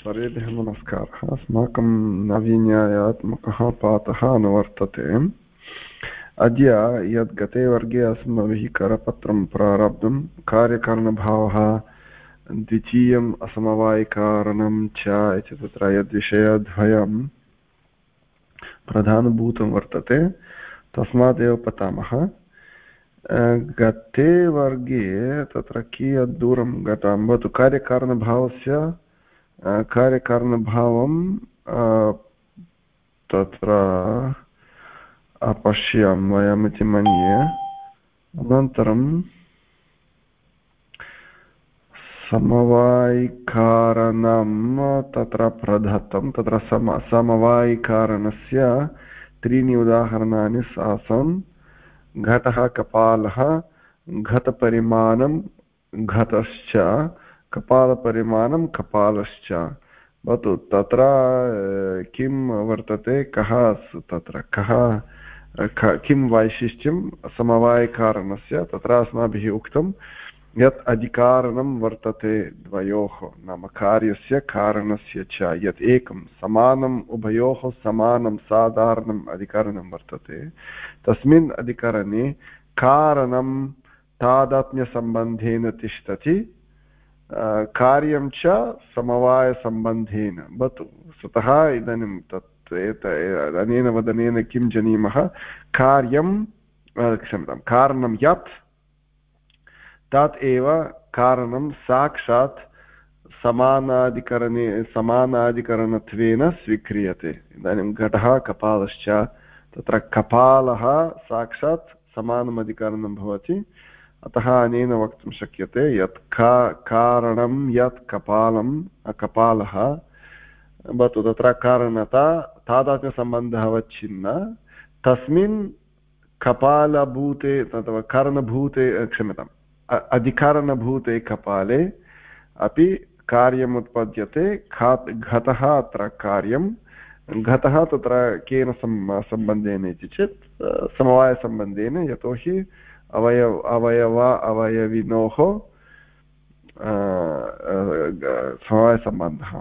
सर्वेभ्यः नमस्कारः अस्माकं नवीन्यायात्मकः पाठः अनुवर्तते अद्य यद् गते वर्गे अस्माभिः करपत्रं प्रारब्धं कार्यकारणभावः द्वितीयम् असमवायिकारणं च इति तत्र यद्विषयद्वयं प्रधानभूतं वर्तते तस्मादेव पठामः गते वर्गे तत्र कियत् दूरं गतं भवतु कार्यकारणभावस्य कार्यकारणभावं तत्र अपश्यं वयमिति मन्ये। अनन्तरं समवायिकारणं, तत्र प्रदत्तं, तत्र सम, समवायिकारणस्य त्रीणि उदाहरणानि आसन्। घटः कपालः, घटपरिमाणं, घटश्च कपालपरिमाणं कपालश्च। भवतु तत्र किं वर्तते, कः तत्र कः किं वैशिष्ट्यं समवायकारणस्य, तत्र अस्माभिः उक्तं यत् अधिकारणं वर्तते द्वयोः नाम कार्यस्य कारणस्य च, यत् एकं समानम् उभयोः समानं साधारणम् अधिकरणं वर्तते। तस्मिन् अधिकरणे कारणं तादात्म्यसम्बन्धेन तिष्ठति। कार्यं च समवायसम्बन्धेन भवतु स्वतः इदानीं तत् एत अनेन वदनेन किं जानीमः कार्यं क्षम्यतां कारणं यत् तत् एव कारणं साक्षात् समानाधिकरणे समानाधिकरणत्वेन स्वीक्रियते इदानीं घटः कपालश्च तत्र कपालः साक्षात् समानम् अधिकरणं भवति अतः अनेन वक्तुं शक्यते यत् का, कारणं यत् कपालं, कपालः, भवतु तत्र कारणता, तादात्म्यसम्बन्धः वच्छिन्न तस्मिन् कपालभूते, अथवा कारणभूते क्षम्यताम् अधिकारणभूते कपाले अपि कार्यम् उत्पद्यते घतः अत्र कार्यं घतः तत्र केन सम्बन्धेन इति चेत् समवायसम्बन्धेन यतोहि अवयव अवयव अवयविनोः समवायसम्बन्धः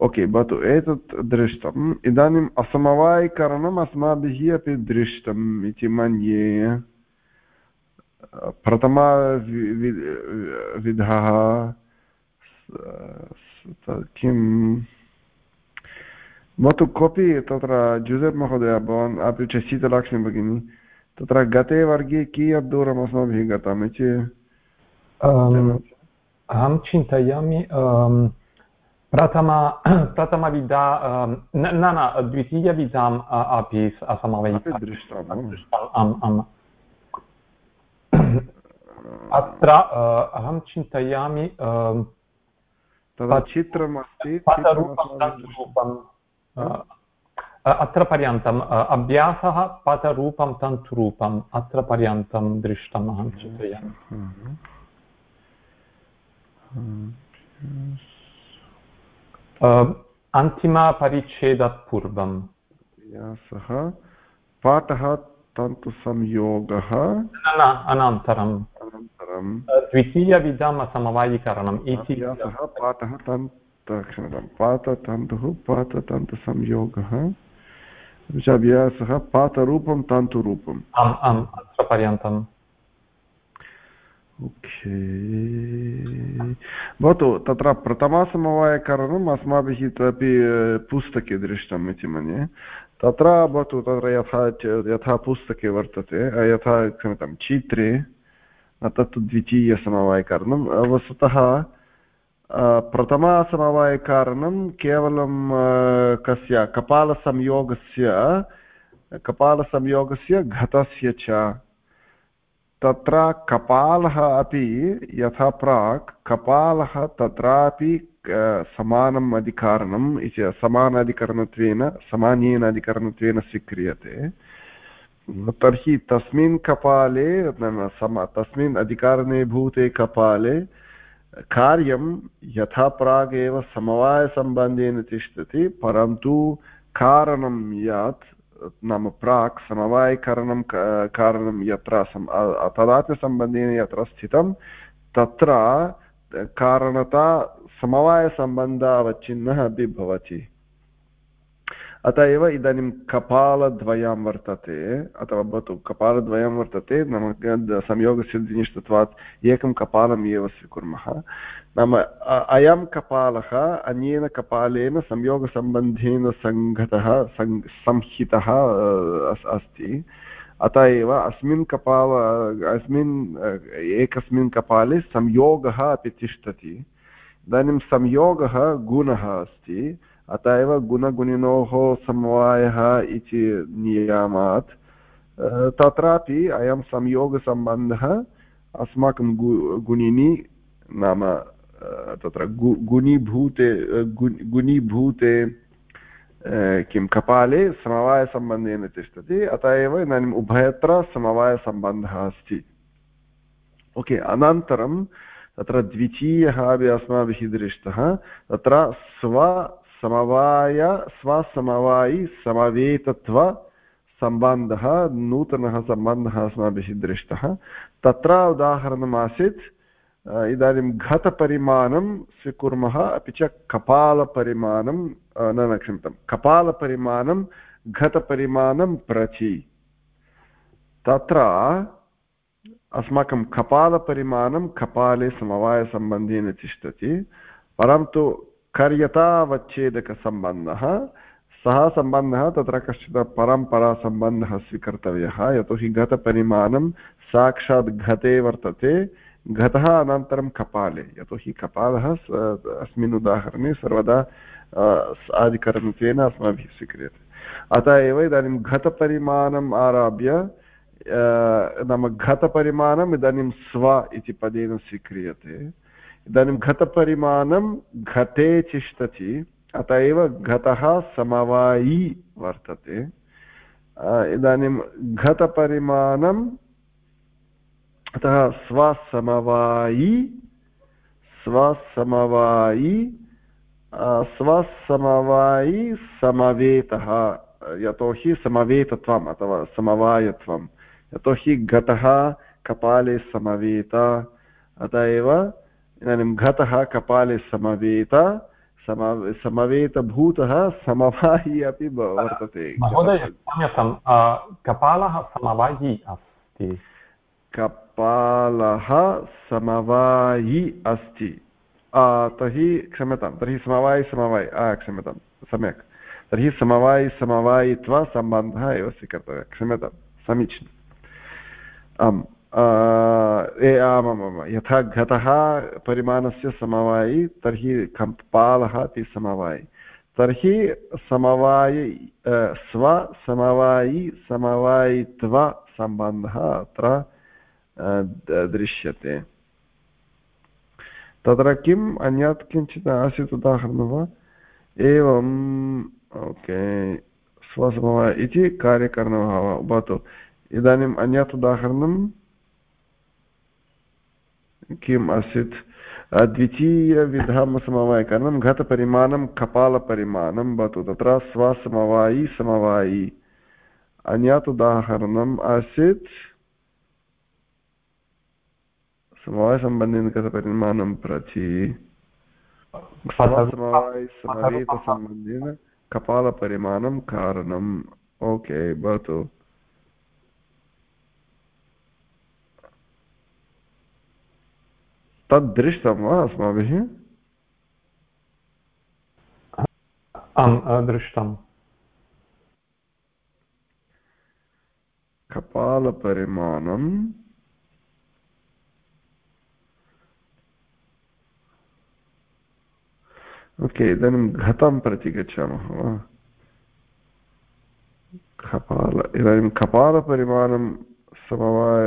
ओके भवतु एतत् दृष्टम् इदानीम् असमवायिकरणम् अस्माभिः अपि दृष्टम् इति मन्ये प्रथमा विधः भवतु कोऽपि तत्र जुसेप् महोदय भवान् अपि च शीतलक्ष्मी भगिनी तत्र गते वर्गे कियत् दूरम् अस्माभिः गतम् इति अहं चिन्तयामि प्रथमा प्रथमविधा न न द्वितीयविधाम् अपि असमवयम् अत्र अहं चिन्तयामि तदा चित्रमस्ति अत्र पर्यन्तम् अभ्यासः पदरूपं तन्तुरूपम् अत्र पर्यन्तं दृष्टम् अहं चिन्तयामि। अन्तिमपरिच्छेदात् पूर्वं सः पाठः तन्तुसंयोगः। अनन्तरम्। अनन्तरं द्वितीयविधम् असमवायिकरणम् इति। पाठः तन् क्षम्यतां पाततन्तुः पाततन्तुसंयोगः अभ्यासः पातरूपं तन्तुरूपम् आम् आम् अत्र पर्यन्तम् ओके भवतु तत्र प्रथमसमवायकरणम् अस्माभिः इतोपि पुस्तके दृष्टम् इति मन्ये तत्र भवतु तत्र यथा यथा पुस्तके वर्तते यथा क्षम्यतां चित्रे तत्तु द्वितीयसमवायकरणं वस्तुतः प्रथमासमवायकारणं केवलं कस्य कपालसंयोगस्य कपालसंयोगस्य घतस्य च तत्र कपालः अपि यथा प्राक् कपालः तत्रापि समानम् अधिकारणम् इति समानाधिकरणत्वेन समानेन अधिकरणत्वेन स्वीक्रियते तर्हि तस्मिन् कपाले तस्मिन् अधिकारणे भूते कपाले कार्यं यथा प्रागेव समवायसम्बन्धेन तिष्ठति, परन्तु कारणं यत्, नाम प्राक् समवायकरणं कारणं यत्र तदात्म्यसम्बन्धेन यत्र स्थितं, तत्र कारणता समवायसम्बन्धावच्छिन्नः अपि भवति। अत एव इदानीं कपालद्वयं वर्तते, अथवा भवतु कपालद्वयं वर्तते, नाम संयोगसिद्धिनिष्ठत्वात् एकं कालम् एव स्वीकुर्मः। नाम अयं कपालः अन्येन कपालेन संयोगसम्बन्धेन सङ्घतः संहितः अस्ति। अत एव अस्मिन् कपाल, अस्मिन्, एकस्मिन् कपाले संयोगः अपि तिष्ठति। इदानीं संयोगः गुणः अस्ति। अत एव गुणगुणिनोः समवायः इति नियमात् तत्रापि अयं संयोगसम्बन्धः अस्माकं गु गुणिनि नाम तत्र गु गुणीभूते गुणीभूते किं कपाले समवायसम्बन्धेन तिष्ठति अत एव इदानीम् उभयत्र समवायसम्बन्धः अस्ति ओके अनन्तरं तत्र द्वितीयः अपि अस्माभिः दृष्टः तत्र स्व समवाय स्वसमवायि समवेतत्व सम्बन्धः नूतनः सम्बन्धः अस्माभिः दृष्टः। तत्र उदाहरणमासीत् इदानीं घतपरिमाणं स्वीकुर्मः अपि च कपालपरिमाणं न क्षम्यतां, कपालपरिमाणं घतपरिमाणं प्रचि तत्र अस्माकं कपालपरिमाणं कपाले समवायसम्बन्धेन तिष्ठति, परन्तु कर्यतावच्छेदकसम्बन्धः। सः सम्बन्धः तत्र कश्चित् परम्परासम्बन्धः स्वीकर्तव्यः। यतोहि घतपरिमाणं साक्षात् घते वर्तते। घतः अनन्तरं कपाले। यतोहि कपालः अस्मिन् उदाहरणे सर्वदा आदिकरणत्वेन अस्माभिः स्वीक्रियते। अतः एव इदानीं घतपरिमाणम् आरभ्य नाम घतपरिमाणम् इदानीं स्व इति पदेन स्वीक्रियते। इदानीं घतपरिमाणं घटे तिष्ठति, अत एव घतः समवायी वर्तते। इदानीं घतपरिमाणम् अतः स्वसमवायी स्वसमवायी स्वसमवायी समवेतः, यतोहि समवेतत्वम् अथवा समवायत्वं, यतोहि घटः कपाले समवेत, अत एव इदानीं घतः कपाले समवेत सम समवेतभूतः समवायी अपि वर्तते कपालः समवायी अस्ति। कपालः समवायी अस्ति। तर्हि क्षम्यतां तर्हि समवायि समवायि क्षम्यतां सम्यक्। तर्हि समवायि समवायित्वसम्बन्धः एव स्वीकर्तव्यः। क्षम्यतां समीचीनम्। आम्। यथा घटः परिमाणस्य समवायि, तर्हि कपालः अपि समवायि। तर्हि समवायि स्वसमवायि समवायित्वसम्बन्धः अत्र दृश्यते। तत्र किम्? अन्यत् किञ्चित् आसीत् उदाहरणं वा? एवम्, ओके स्वसमवाय इति कार्यकरणः भवतु। इदानीम् अन्यत् उदाहरणं किम् आसीत्? द्वितीयविधं समवायकरणं घटपरिमाणं कपालपरिमाणं भवतु। तत्र स्वसमवायि समवायि। अन्यत् उदाहरणम् आसीत्। समवायसम्बन्धेन घटपरिमाणं प्रति। समवेतसम्बन्धेन कपालपरिमाणं कारणम्। ओके, भवतु। तद् दृष्टं वा अस्माभिः? आम् दृष्टम् कपालपरिमाणम् ओके इदानीं घतं प्रति गच्छामः वा? कपाल इदानीं कपालपरिमाणं समवाय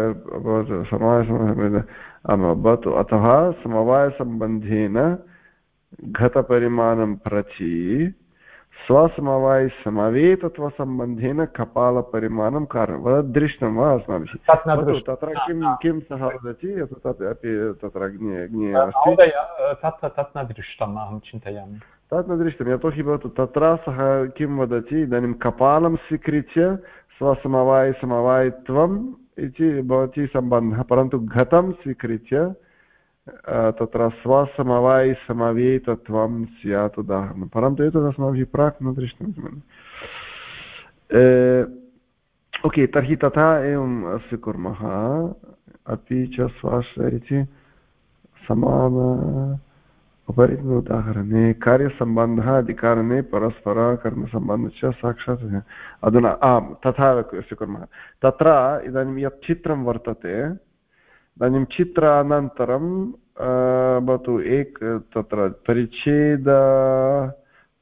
समवायसमवाय भवतु अतः समवायसम्बन्धेन घतपरिमाणं प्रचि स्वसमवायसमवेतत्वसम्बन्धेन कपालपरिमाणं कारणं वद दृष्टं वा अस्माभिः? तत्र किं किं सः वदति? तत् अपि तत्र तत् न दृष्टम् अहं चिन्तयामि तत् न दृष्टं यतोहि भवतु तत्र सः किं वदति? इदानीं कपालं स्वीकृत्य स्वसमवायसमवायित्वम् इति भवति सम्बन्धः, परन्तु घतं स्वीकृत्य तत्र स्वसमवायिसमवेतत्वं स्यात् उदाहरणं। परन्तु एतत् अस्माभिः प्राक् न दृष्टं ओके, तर्हि तथा एवं स्वीकुर्मः अपि च स्वाश्रय इति समान उपरि उदाहरणे कार्यसम्बन्धः अधिकारणे परस्परकर्मसम्बन्धश्च साक्षात् अधुना, आम्, तथा स्वीकुर्मः तत्र इदानीं यत् चित्रं वर्तते, इदानीं चित्रानन्तरं भवतु एक तत्र परिच्छेद,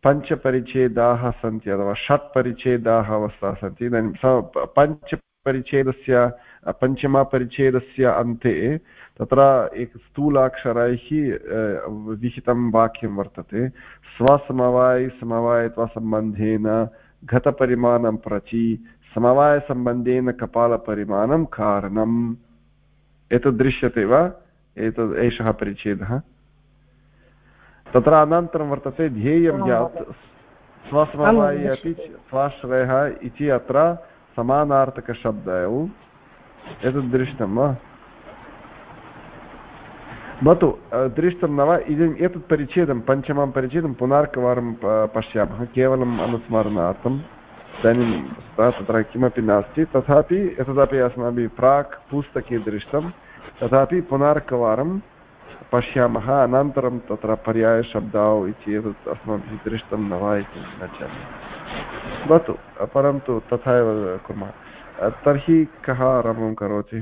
पञ्चपरिच्छेदाः सन्ति अथवा षट् परिच्छेदाः अवस्थाः सन्ति। इदानीं पञ्चपरिच्छेदस्य पञ्चमपरिच्छेदस्य अन्ते तत्र एक स्थूलाक्षरैः विहितं वाक्यं वर्तते। स्वसमवायसमवायत्वसम्बन्धेन घतपरिमाणं प्रचि समवायसम्बन्धेन कपालपरिमाणं कारणम्। एतद् दृश्यते वा? एतद् एषः परिच्छेदः। तत्र अनन्तरं वर्तते ध्येयं यत् स्वसमवायि अपि स्वाश्रयः इति अत्र समानार्थकशब्दौ। एतद् दृष्टं वा भवतु दृष्टं न वा इदानीम् एतत् परिच्छेदं पञ्चमं परिच्छेदं पुनर्कवारं पश्यामः केवलम् अनुस्मरणार्थम् इदानीं तत्र किमपि नास्ति तथापि एतदपि अस्माभिः प्राक् पुस्तके दृष्टं तथापि पुनर्कवारं पश्यामः अनन्तरं तत्र पर्यायशब्दौ इति एतत् अस्माभिः दृष्टं न वा इति न जाने भवतु परन्तु तथा एव कुर्मः तर्हि कः आरम्भं करोति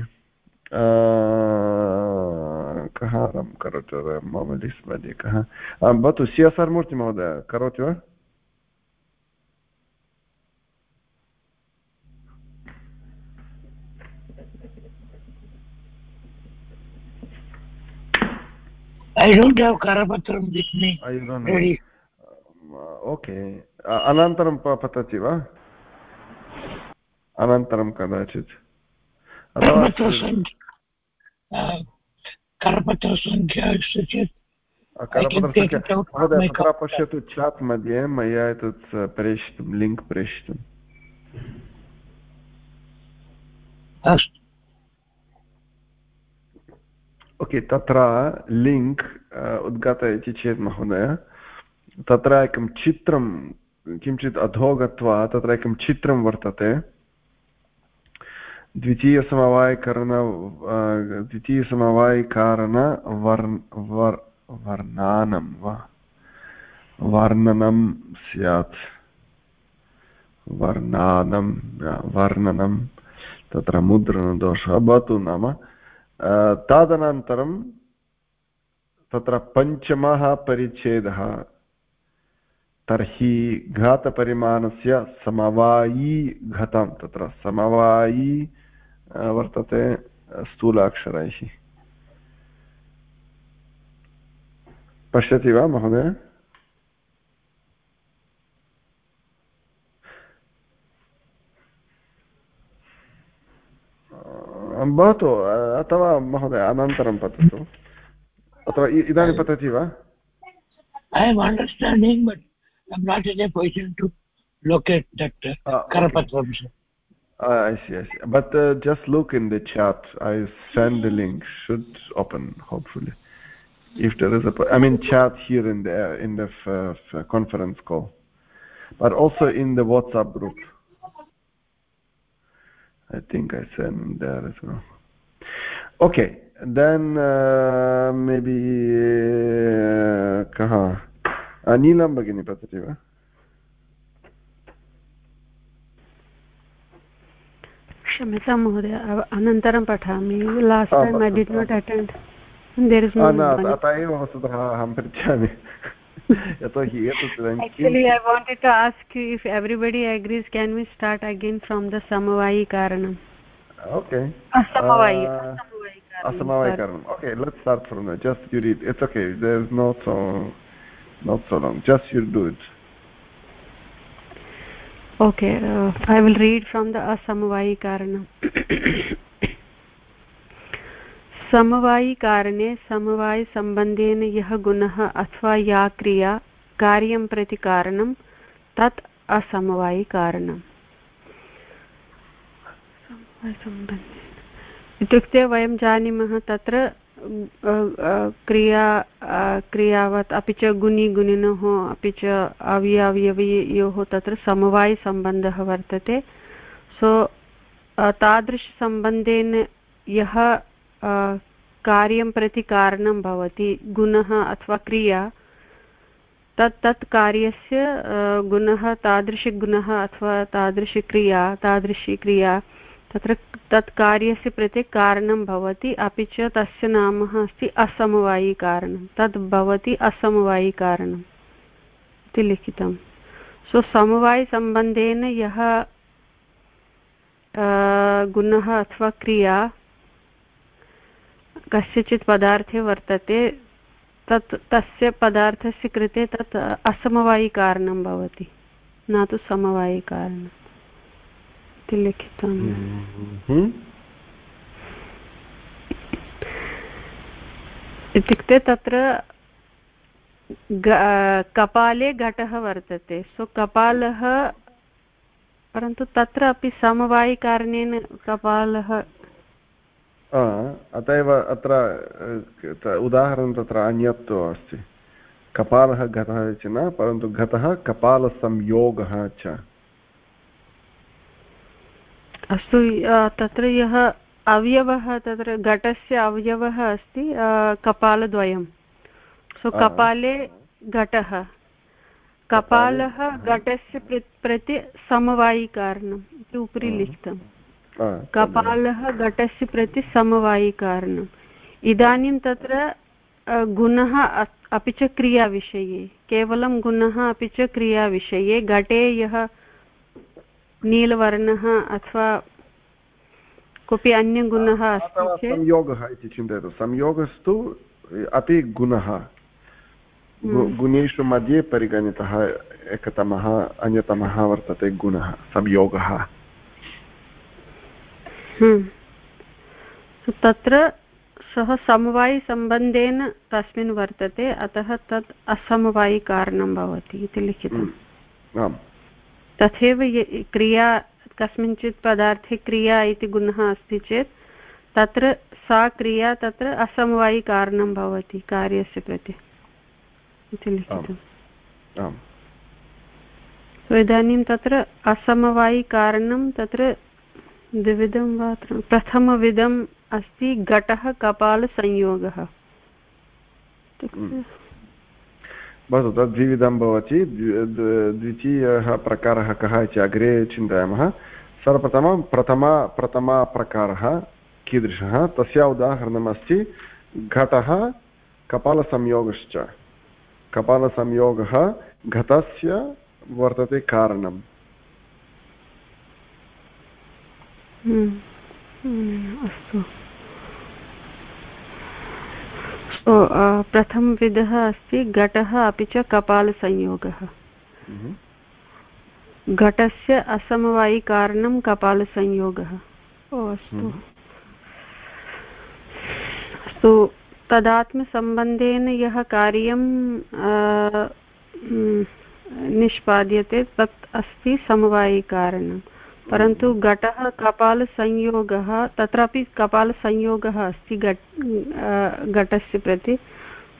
कः आरम्भं करोतु मम लिस्ट् मध्ये कः भवतु सि एस् आर् मूर्ति महोदय करोति वा I don't have Karapatram with me. I don't know. Ready. Okay. अनन्तरं पतति वा अनन्तरं कदाचित्। करपत्रसङ्ख्या अस्ति चेत् महोदय तत्र पश्यतु चाट् मध्ये मया एतत् प्रेषितं लिङ्क् प्रेषितम्। अस्तु। ओके तत्र लिङ्क् उद्घाटयति चेत् महोदय तत्र एकं चित्रं किञ्चित् अधो गत्वा तत्र एकं चित्रं वर्तते। द्वितीयसमवायकरण द्वितीयसमवायकारण वर् वर्, वर्णानं, वा, वर्णनं स्यात्। वर्णानं वर्णनं, तत्र मुद्रणदोषः भवतु नाम। तदनन्तरं तत्र पञ्चमः परिच्छेदः। तर्हि घातपरिमाणस्य समवायी घतं तत्र समवायी वर्तते स्थूलाक्षरैः पश्यति वा महोदय भवतु अथवा महोदय अनन्तरं पततु अथवा इदानीं पतति वा I am understanding but I am not in a position to locate that करपत्रं Uh, I see, I see. But uh, just look in the chat. I send the link. Should open, hopefully. If there is a, I mean, chat here in the in the conference call, but also in the WhatsApp group. I think I send there as well. Okay, then uh, maybe कः नीलं भगिनी पतति वा क्षम्यतां महोदय अनन्तरं पठामि last time I did not attend there is अतः एव वस्तुतः अहं पृच्छामि यतोहि एतत् actually i wanted to ask you if everybody agrees can we start again from the samavayi karanam okay asamawayi asamawayi karanam okay let's start from there just you read it's okay there's not so not so long just you do it Okay uh, i will read from the asamavayi karanam समवायिकारणे समवायसम्बन्धेन यः गुणः अथवा या क्रिया कार्यं प्रति कारणं तत् असमवायिकारणम् इत्युक्ते वयं जानीमः तत्र क्रिया क्रियावत्, अपि च गुणि गुणिनोः, अपि च अवयवयोः तत्र समवायिसम्बन्धः वर्तते। सो तादृशसम्बन्धेन यः कार्यं प्रति कारणं भवति, गुणः अथवा क्रिया, तत् तत् कार्यस्य गुणः, तादृशगुणः अथवा तादृशक्रिया, तादृशी क्रिया तत्र तत् कार्यस्य प्रति कारणं भवति, अपि च तस्य नाम अस्ति असमवायिकारणं तद् भवति असमवायिकारणम् इति लिखितं सो समवायिसम्बन्धेन यः गुणः अथवा क्रिया कस्यचित् पदार्थे वर्तते, तत्, तस्य पदार्थस्य कृते तत् असमवायिकारणं भवति, न तु समवायिकारणम् इति लिखितम् हम्म। इत्युक्ते तत्र कपाले घटः वर्तते। सो कपालः परन्तु तत्र अपि समवायिकारणेन कपालः अत एव अत्र उदाहरणं तत्र अन्यत् अस्ति। कपालः घटः च न परन्तु घटः कपालसंयोगः च। अस्तु तत्र यः अवयवः तत्र घटस्य अवयवः अस्ति कपालद्वयं। सो कपाले घटः। कपालः घटस्य प्रति समवायिकारणम् इति उपरि लिखितम्। कपालः घटस्य प्रति समवायिकारणम्। इदानीं तत्र गुणः अपि च क्रियाविषये केवलं गुणः अपि च क्रियाविषये घटे यः नीलवर्णः अथवा कोऽपि अन्यगुणः अस्ति संयोगः इति चिन्तयतु संयोगस्तु अपि गुणः हम्म। गुणेषु मध्ये परिगणितः एकतमः अन्यतमः वर्तते गुणः संयोगः हम्म। तत्र सः समवायिसम्बन्धेन तस्मिन् वर्तते अतः तत् असमवायिकारणं भवति इति लिखितम् हम्म। आम् तथैव क्रिया कस्मिंश्चित् पदार्थे क्रिया इति गुणः अस्ति चेत् तत्र सा क्रिया तत्र असमवायिकारणं भवति कार्यस्य प्रति। इति लिखितम्। तो इदानीं तत्र असमवायिकारणं तत्र द्विविधं वा प्रथमविधम् अस्ति घटः कपालसंयोगः। भवतु तद् द्विविधं भवति द्वितीयः प्रकारः कः इति अग्रे चिन्तयामः। सर्वप्रथमं प्रथमा प्रथमप्रकारः कीदृशः? तस्य उदाहरणमस्ति घटः कपालसंयोगश्च। कपालसंयोगः घटस्य वर्तते कारणम् हम्म, हम्म, अस्तु। प्रथमविधः अस्ति घटः अपि च कपालसंयोगः हम्म। घटस्य असमवायिकारणं कपालसंयोगः ओ अस्तु हम्म। अस्तु तदात्मसम्बन्धेन यः कार्यं निष्पाद्यते तत् अस्ति समवायिकारणं परन्तु घटः कपालसंयोगः तत्रापि कपालसंयोगः अस्ति घट घटस्य प्रति।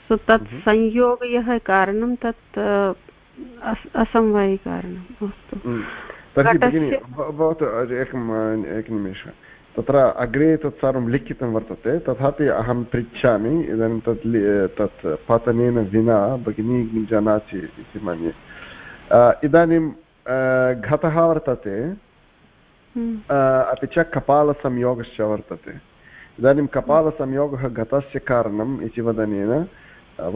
सो तत् हम्म। संयोग यः कारणं तत् असमवायिकारणम् अस्तु। भवतु एकम् एकनिमेषः तत्र अग्रे तत् सर्वं लिखितं वर्तते तथापि अहं पृच्छामि इदानीं तत् तत् पतनेन विना भगिनी जानाति इति मन्ये। इदानीं घटः वर्तते। अपि च कपालसंयोगश्च वर्तते इदानीं कपालसंयोगः गतस्य कारणम् इति वदनेन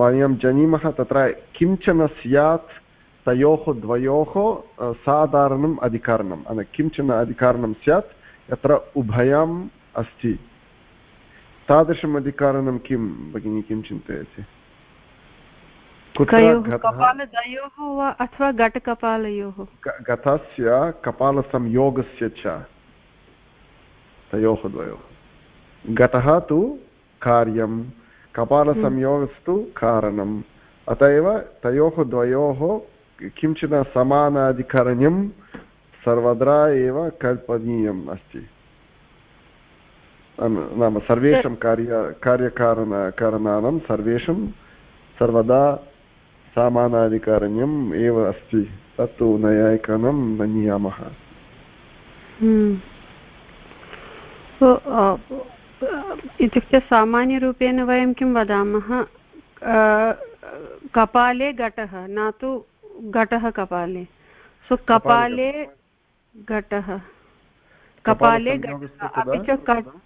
वयं जानीमः तत्र किंचन स्यात् तयोः द्वयोः साधारणम् अधिकारणं किंचन अधिकारणं स्यात् यत्र उभयम् अस्ति तादृशम् अधिकारणं किं भगिनी किं चिन्तयति कपालद्वयोः वा अथवा घटकपालयोः? घटस्य कपालसंयोगस्य च तयोः द्वयोः। घटः तु कार्यं कपालसंयोगस्तु कारणम्। अत एव तयोः द्वयोः किंचन समानाधिकरण्यं सर्वदा एव कल्पनीयम् अस्ति। नाम सर्वेषां कार्य कार्यकारण कारणानां सर्वेषां सर्वदा सामानाधिकारण्यम् एव अस्ति। तत्तु नैयायिकानां न नियमः हम्म। इत्युक्ते सामान्यरूपेण वयं किं वदामः? कपाले घटः न तु घटः कपाले। सो कपाले घटः। कपाले अपि च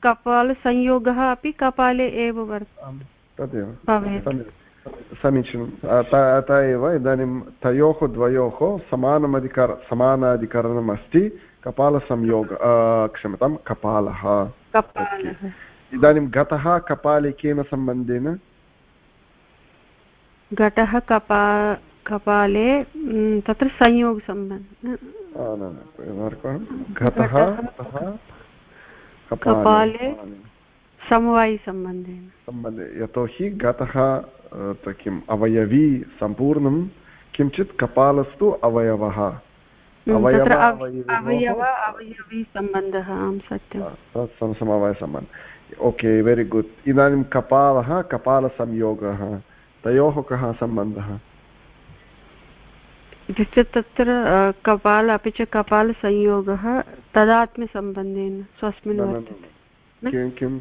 कपालसंयोगः अपि कपाले एव वर्तते समीचीनं अतः एव इदानीं तयोः द्वयोः समानमधिकार समानाधिकरणम् अस्ति कपालसंयोग क्षम्यतां कपालः इदानीं घटः कपाले केन सम्बन्धेन घटः कपा कपाले तत्र संयोगसम्बन्ध घटः कपाले समवायिसम्बन्धेन सम्बन्धे यतोहि घटः किम् अवयवी सम्पूर्णं किञ्चित् कपालस्तु अवयवः। समवायसम्बन्धः ओके वेरि गुड्। इदानीं कपालः कपालसंयोगः तयोः कः सम्बन्धः? इत्युक्ते तत्र कपाल अपि च कपालसंयोगः तदात्म्यसम्बन्धेन स्वस्मिन् किं किं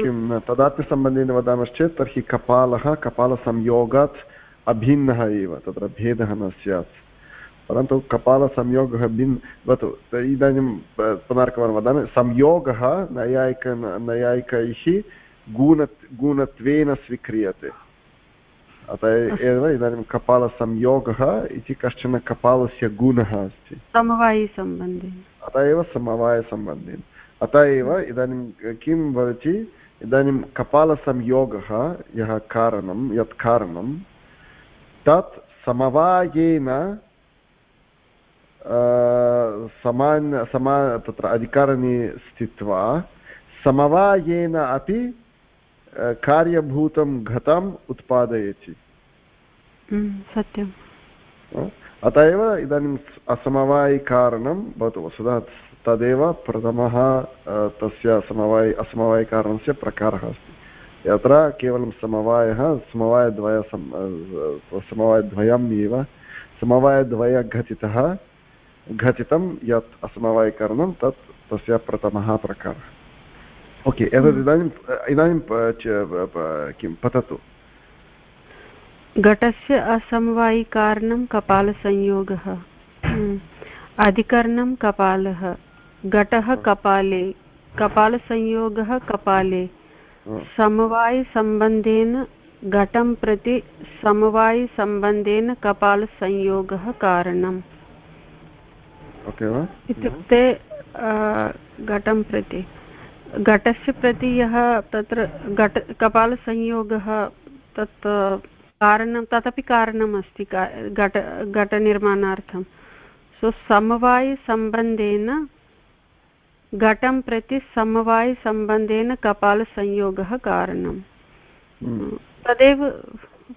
किं तदात्म्यसम्बन्धेन वदामश्चेत् तर्हि कपालः कपालसंयोगात् अभिन्नः एव तत्र भेदः न स्यात् परन्तु कपालसंयोगः भिन् भवतु इदानीं पुनर्कवारं वदामि संयोगः नैयायिक नैयायिकैः गुण गुणत्वेन स्वीक्रियते अतः एव इदानीं कपालसंयोगः इति कश्चन कपालस्य गुणः अस्ति समवायिसम्बन्धे अतः एव समवायसम्बन्धेन अतः एव इदानीं किं भवति? इदानीं कपालसंयोगः यः कारणं यत् कारणं तत् समवायेन समान् समा तत्र अधिकारणे स्थित्वा समवायेन अपि कार्यभूतं घटम् उत्पादयति। सत्यम्। अत एव इदानीम् असमवायिकारणं भवतु वस्तुतः तदेव प्रथमः तस्य समवायि असमवायिकारणस्य प्रकारः अस्ति। यत्र केवलं समवायः समवायद्वय समवायद्वयम् एव समवायद्वयघटितः घटितं यत् असमवायिकरणं तत् तस्य प्रथमः प्रकारः। ओके एतत् इदानीम् इदानीं किं पततु। घटस्य असमवायिकारणं कपालसंयोगः। अधिकरणं कपालः। घटः कपाले कपालसंयोगः कपाले समवायसम्बन्धेन घटं प्रति समवायसम्बन्धेन कपालसंयोगः कारणम्। इत्युक्ते घटं प्रति। घटस्य प्रति यः तत्र घट कपालसंयोगः तत् कारणं तदपि कारणम् अस्ति घट घटनिर्माणार्थं। सो समवायसम्बन्धेन घटं प्रति समवायसम्बन्धेन कपालसंयोगः कारणं हम्म। तदेव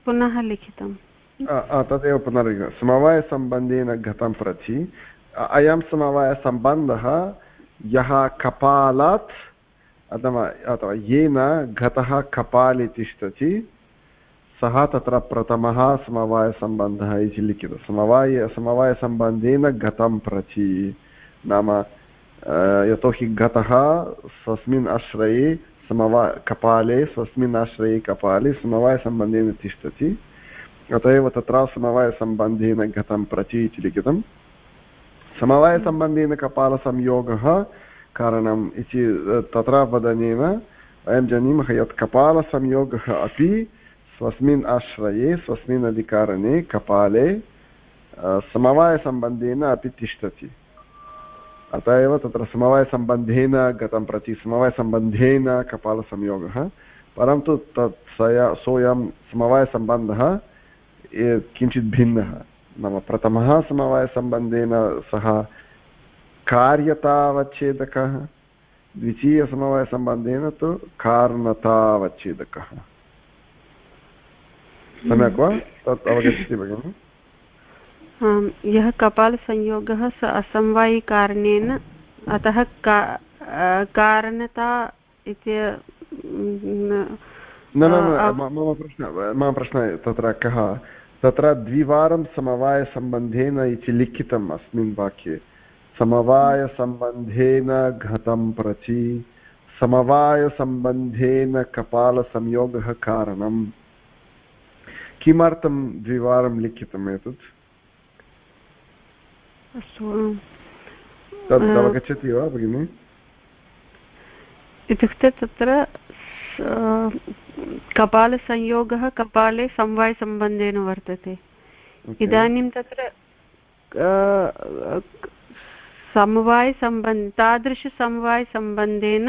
पुनः लिखितम्। तदेव पुनर् समवायसम्बन्धेन घटं प्रति अयं समवायसम्बन्धः यः कपालात् अथवा अथवा येन घटः कपाले तिष्ठति सः तत्र प्रथमः समवायसम्बन्धः इति लिखितः समवाय समवायसम्बन्धेन घटं प्रति नाम यतोहि गतः स्वस्मिन् आश्रये समवा कपाले स्वस्मिन् आश्रये कपाले समवायसम्बन्धेन तिष्ठति अत एव तत्र समवायसम्बन्धेन गतं प्रचि इति लिखितं समवायसम्बन्धेन कपालसंयोगः कारणम् इति तत्र वदनेन वयं जानीमः यत् कपालसंयोगः अपि स्वस्मिन् आश्रये स्वस्मिन् अधिकारणे कपाले समवायसम्बन्धेन अपि तिष्ठति अतः एव तत्र समवायसम्बन्धेन गतं प्रति समवायसम्बन्धेन कपालसंयोगः। परन्तु तत् सया, सोऽयं समवायसम्बन्धः किञ्चित् भिन्नः। नाम प्रथमः समवायसम्बन्धेन सः कार्यतावच्छेदकः। द्वितीयसमवायसम्बन्धेन तु कारणतावच्छेदकः। सम्यक् वा? तत् अवगच्छति भगिनि। यः कपालसंयोगः स असमवायिकारणेन अतः का कारणता इति न न मम प्रश्नः मम प्रश्नः तत्र कः? तत्र द्विवारं समवायसम्बन्धेन इति लिखितम् अस्मिन् वाक्ये। समवायसम्बन्धेन घतं प्रचि समवायसम्बन्धेन कपालसंयोगः कारणम्। किमर्थं द्विवारं लिखितम् एतत्? अवगच्छति वा भगिनि इत्युक्ते तत्र कपालसंयोगः कपाले समवायसम्बन्धेन वर्तते इदानीं तत्र समवायसम्बन्ध तादृशसमवायसम्बन्धेन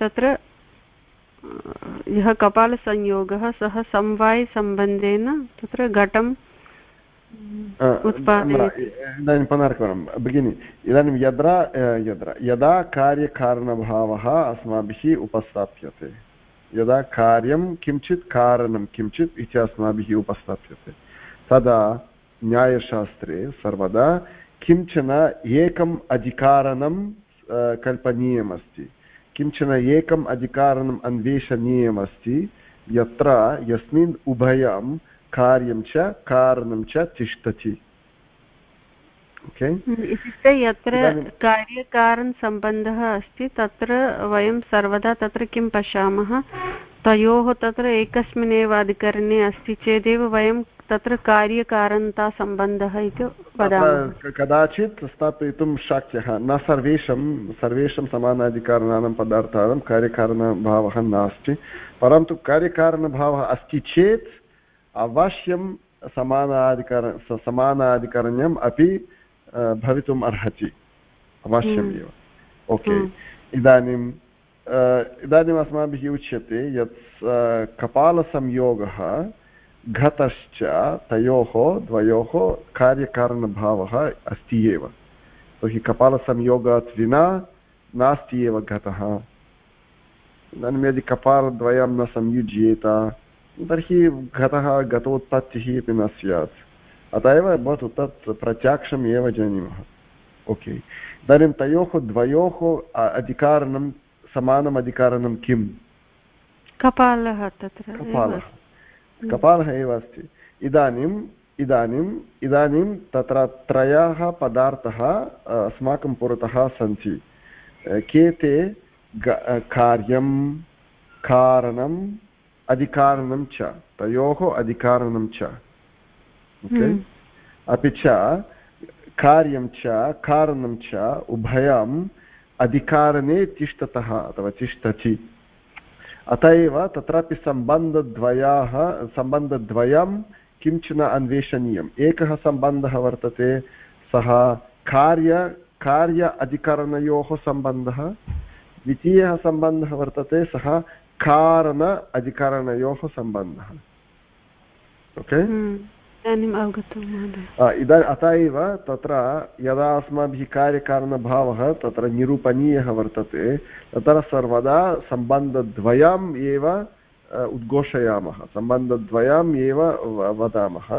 तत्र यः कपालसंयोगः सः समवायसम्बन्धेन तत्र घटं इदानीं पुनर्कवारं भगिनि इदानीं यद्रा यद्रा यदा कार्यकारणभावः अस्माभिः उपस्थाप्यते यदा कार्यं किञ्चित् कारणं किञ्चित् इति अस्माभिः उपस्थाप्यते तदा न्यायशास्त्रे सर्वदा किंचन एकम् अधिकारणं कल्पनीयमस्ति किंचन एकम् अधिकारणम् अन्वेषणीयमस्ति यत्र यस्मिन् उभयं कार्यं च कारणं च तिष्ठति इत्युक्ते यत्र कार्यकारणसम्बन्धः अस्ति तत्र वयं सर्वदा तत्र किं पश्यामः तयोः तत्र एकस्मिन्नेव अधिकरणे अस्ति चेदेव वयं तत्र कार्यकारणतासम्बन्धः इति वदामः कदाचित् स्थापयितुं शक्यः न सर्वेषां सर्वेषां समानाधिकारणानां पदार्थानां कार्यकारणभावः नास्ति परन्तु कार्यकारणभावः अस्ति चेत् अवश्यं समानाधिकार समानाधिकरण्यम् अपि भवितुम् अर्हति। अवश्यमेव हम्म। ओके। हम्म। इदानीम् इदानीम् अस्माभिः उच्यते यत् कपालसंयोगः घतश्च तयोः द्वयोः कार्यकारणभावः अस्ति एव। तर्हि कपालसंयोगात् विना नास्ति एव घतः। इदानीं यदि कपालद्वयं न संयुज्येत तर्हि घतः गतोत्पत्तिः अपि न स्यात्। अत एव भवतु तत् प्रत्याक्षम् एव जानीमः। ओके। इदानीं तयोः द्वयोः अधिकारणं समानम् अधिकारणं किम्? कपालः तत्र कपालः। कपालः एव अस्ति। इदानीम् इदानीम् इदानीं तत्र त्रयः पदार्थाः अस्माकं पुरतः सन्ति। के ते कार्यं कारणं अधिकारणं च तयोः अधिकारणं च। हम्म। अपि च कार्यं च कारणं च उभयम् अधिकारणे तिष्ठतः अथवा तिष्ठति। अत एव तत्रापि सम्बन्धद्वयाः सम्बन्धद्वयं किंचन अन्वेषणीयम्। एकः सम्बन्धः वर्तते सः कार्य कार्य अधिकरणयोः सम्बन्धः। द्वितीयः सम्बन्धः वर्तते सः कारण अधिकरणयोः सम्बन्धः ओके इदानीम् अत एव तत्र यदा अस्माभिः कार्यकारणभावः तत्र निरूपणीयः वर्तते तत्र सर्वदा सम्बन्धद्वयम् एव उद्घोषयामः सम्बन्धद्वयम् एव वदामः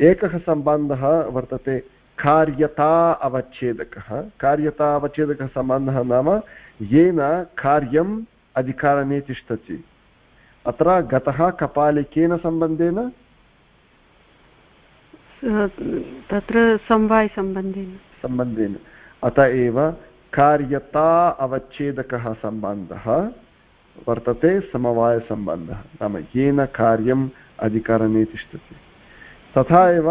एकः सम्बन्धः वर्तते कार्यता अवच्छेदकः कार्यता अवच्छेदकः सम्बन्धः नाम येन कार्यं अधिकारणे तिष्ठति अत्र गतः कपाले केन सम्बन्धेन? तत्र समवायसम्बन्धेन। सम्बन्धेन। अत एव कार्यता अवच्छेदकः सम्बन्धः वर्तते समवायसम्बन्धः। नाम येन कार्यम् अधिकरणे तिष्ठति तथा एव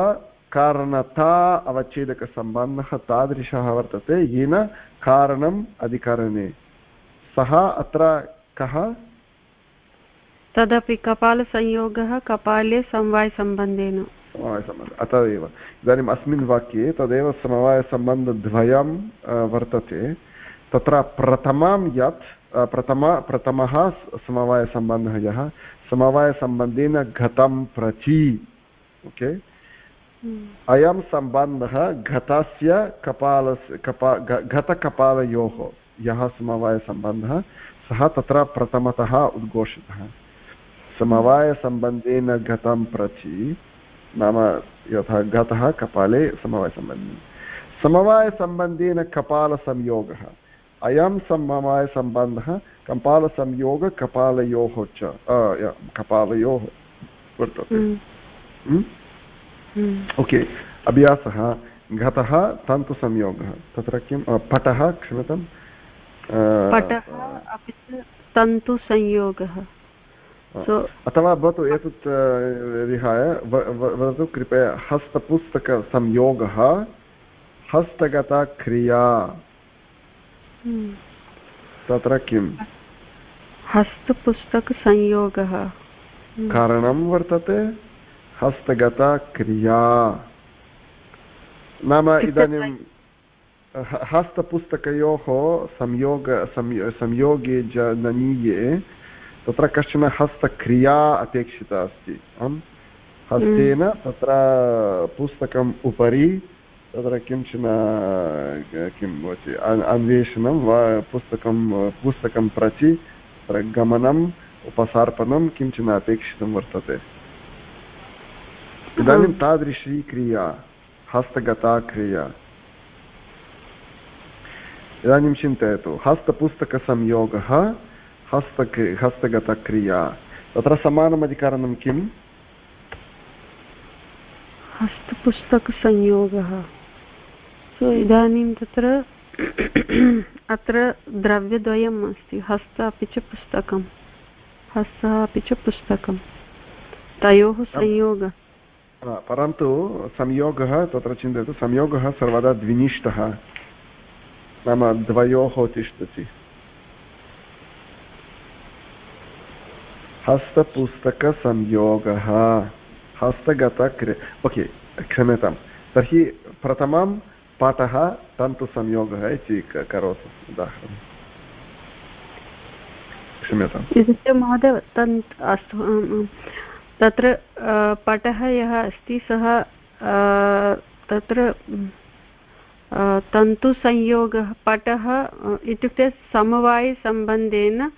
कारणता अवच्छेदकसम्बन्धः तादृशः वर्तते। येन कारणम् अधिकरणे सः अत्र कः? तदपि कपालसंयोगः कपाले समवायसम्बन्धेन। समवायसम्बन्धः अतः एव इदानीम् अस्मिन् वाक्ये तदेव समवायसम्बन्धद्वयं वर्तते। तत्र प्रथमं यत् प्रथम प्रथमः समवायसम्बन्धः यः समवायसम्बन्धेन घतं प्रचि ओके? हम्म। अयं सम्बन्धः घतस्य कपालस्य कपा घतकपालयोः। यः समवायसम्बन्धः सः तत्र प्रथमतः उद्घोषितः। समवायसम्बन्धेन गतं प्रचि नाम यथा गतः कपाले समवायसम्बन्धेन समवायसम्बन्धेन कपालसंयोगः। अयं समवायसम्बन्धः कपालसंयोग कपालयोः च कपालयोः वर्तते। हम्म। हम्म? हम्म। ओके। अभ्यासः घटः तन्तुसंयोगः। तत्र किं पटः क्षम्यतां पटः अपि च तन्तुसंयोगः अथवा भवतु एतत् विहाय वदतु कृपया हस्तपुस्तकसंयोगः हस्तगता क्रिया हम्म। तत्र किम्? हस्तपुस्तकसंयोगः। हम्म। कारणं वर्तते हस्तगता क्रिया नाम इदानीं हस्तपुस्तकयोः संयोग संयोगे जननीये तत्र कश्चन हस्तक्रिया अपेक्षिता अस्ति। हस्तेन हम्म। तत्र पुस्तकम् उपरि तत्र किंचन किं भवति अन्वेषणं वा पुस्तकं पुस्तकं प्रति तत्र गमनम् उपसर्पणं किंचन अपेक्षितं वर्तते। इदानीं तादृशी क्रिया हस्तगता क्रिया इदानीं चिन्तयतु हस्तपुस्तकसंयोगः हस्तक्रि हस्तगतक्रिया तत्र समानमधिकरणं किम् हस्तपुस्तकसंयोगः सो इदानीं तत्र अत्र द्रव्यद्वयम् अस्ति हस्त अपि च पुस्तकं हस्तः अपि च पुस्तकं तयोः संयोगः परन्तु संयोगः तत्र चिन्तयतु संयोगः सर्वदा द्विनिष्ठः नाम द्वयोः तिष्ठति हस्तपुस्तकसंयोगः हस्तगतक्रिय ओके क्षम्यतां तर्हि प्रथमं पाठः तन्तुसंयोगः इति करोतु उदाहरणं क्षम्यताम् इत्युक्ते महोदय तत्र पटः यः अस्ति सः तत्र तन्तुसंयोगः पटः इत्युक्ते समवायसम्बन्धेन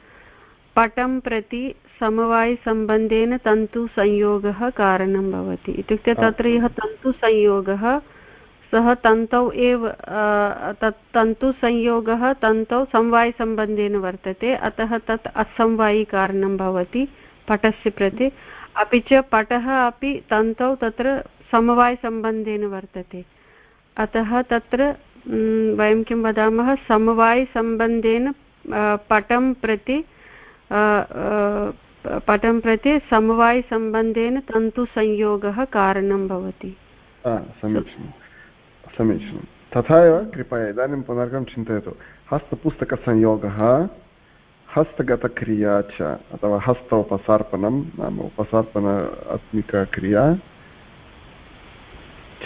पटं प्रति समवायसम्बन्धेन तन्तुसंयोगः कारणं भवति। इत्युक्ते तत्र यः तन्तुसंयोगः सः तन्तौ एव तत् तन्तुसंयोगः तन्तौ समवायसम्बन्धेन वर्तते अतः तत् असमवायिकारणं भवति पटस्य प्रति। अपि च पटः अपि तन्तौ तत्र समवायसम्बन्धेन वर्तते। अतः तत्र वयं किं वदामः, समवायसम्बन्धेन पटं प्रति पटं प्रति समवायसम्बन्धेन तन्तुसंयोगः कारणं भवति। समीचीनं। समीचीनं। तथा एव कृपया इदानीं पुनर्गं चिन्तयतु। हस्तपुस्तकसंयोगः, हस्तगतक्रिया च, अथवा हस्त नाम उपसर्पण आत्मिकक्रिया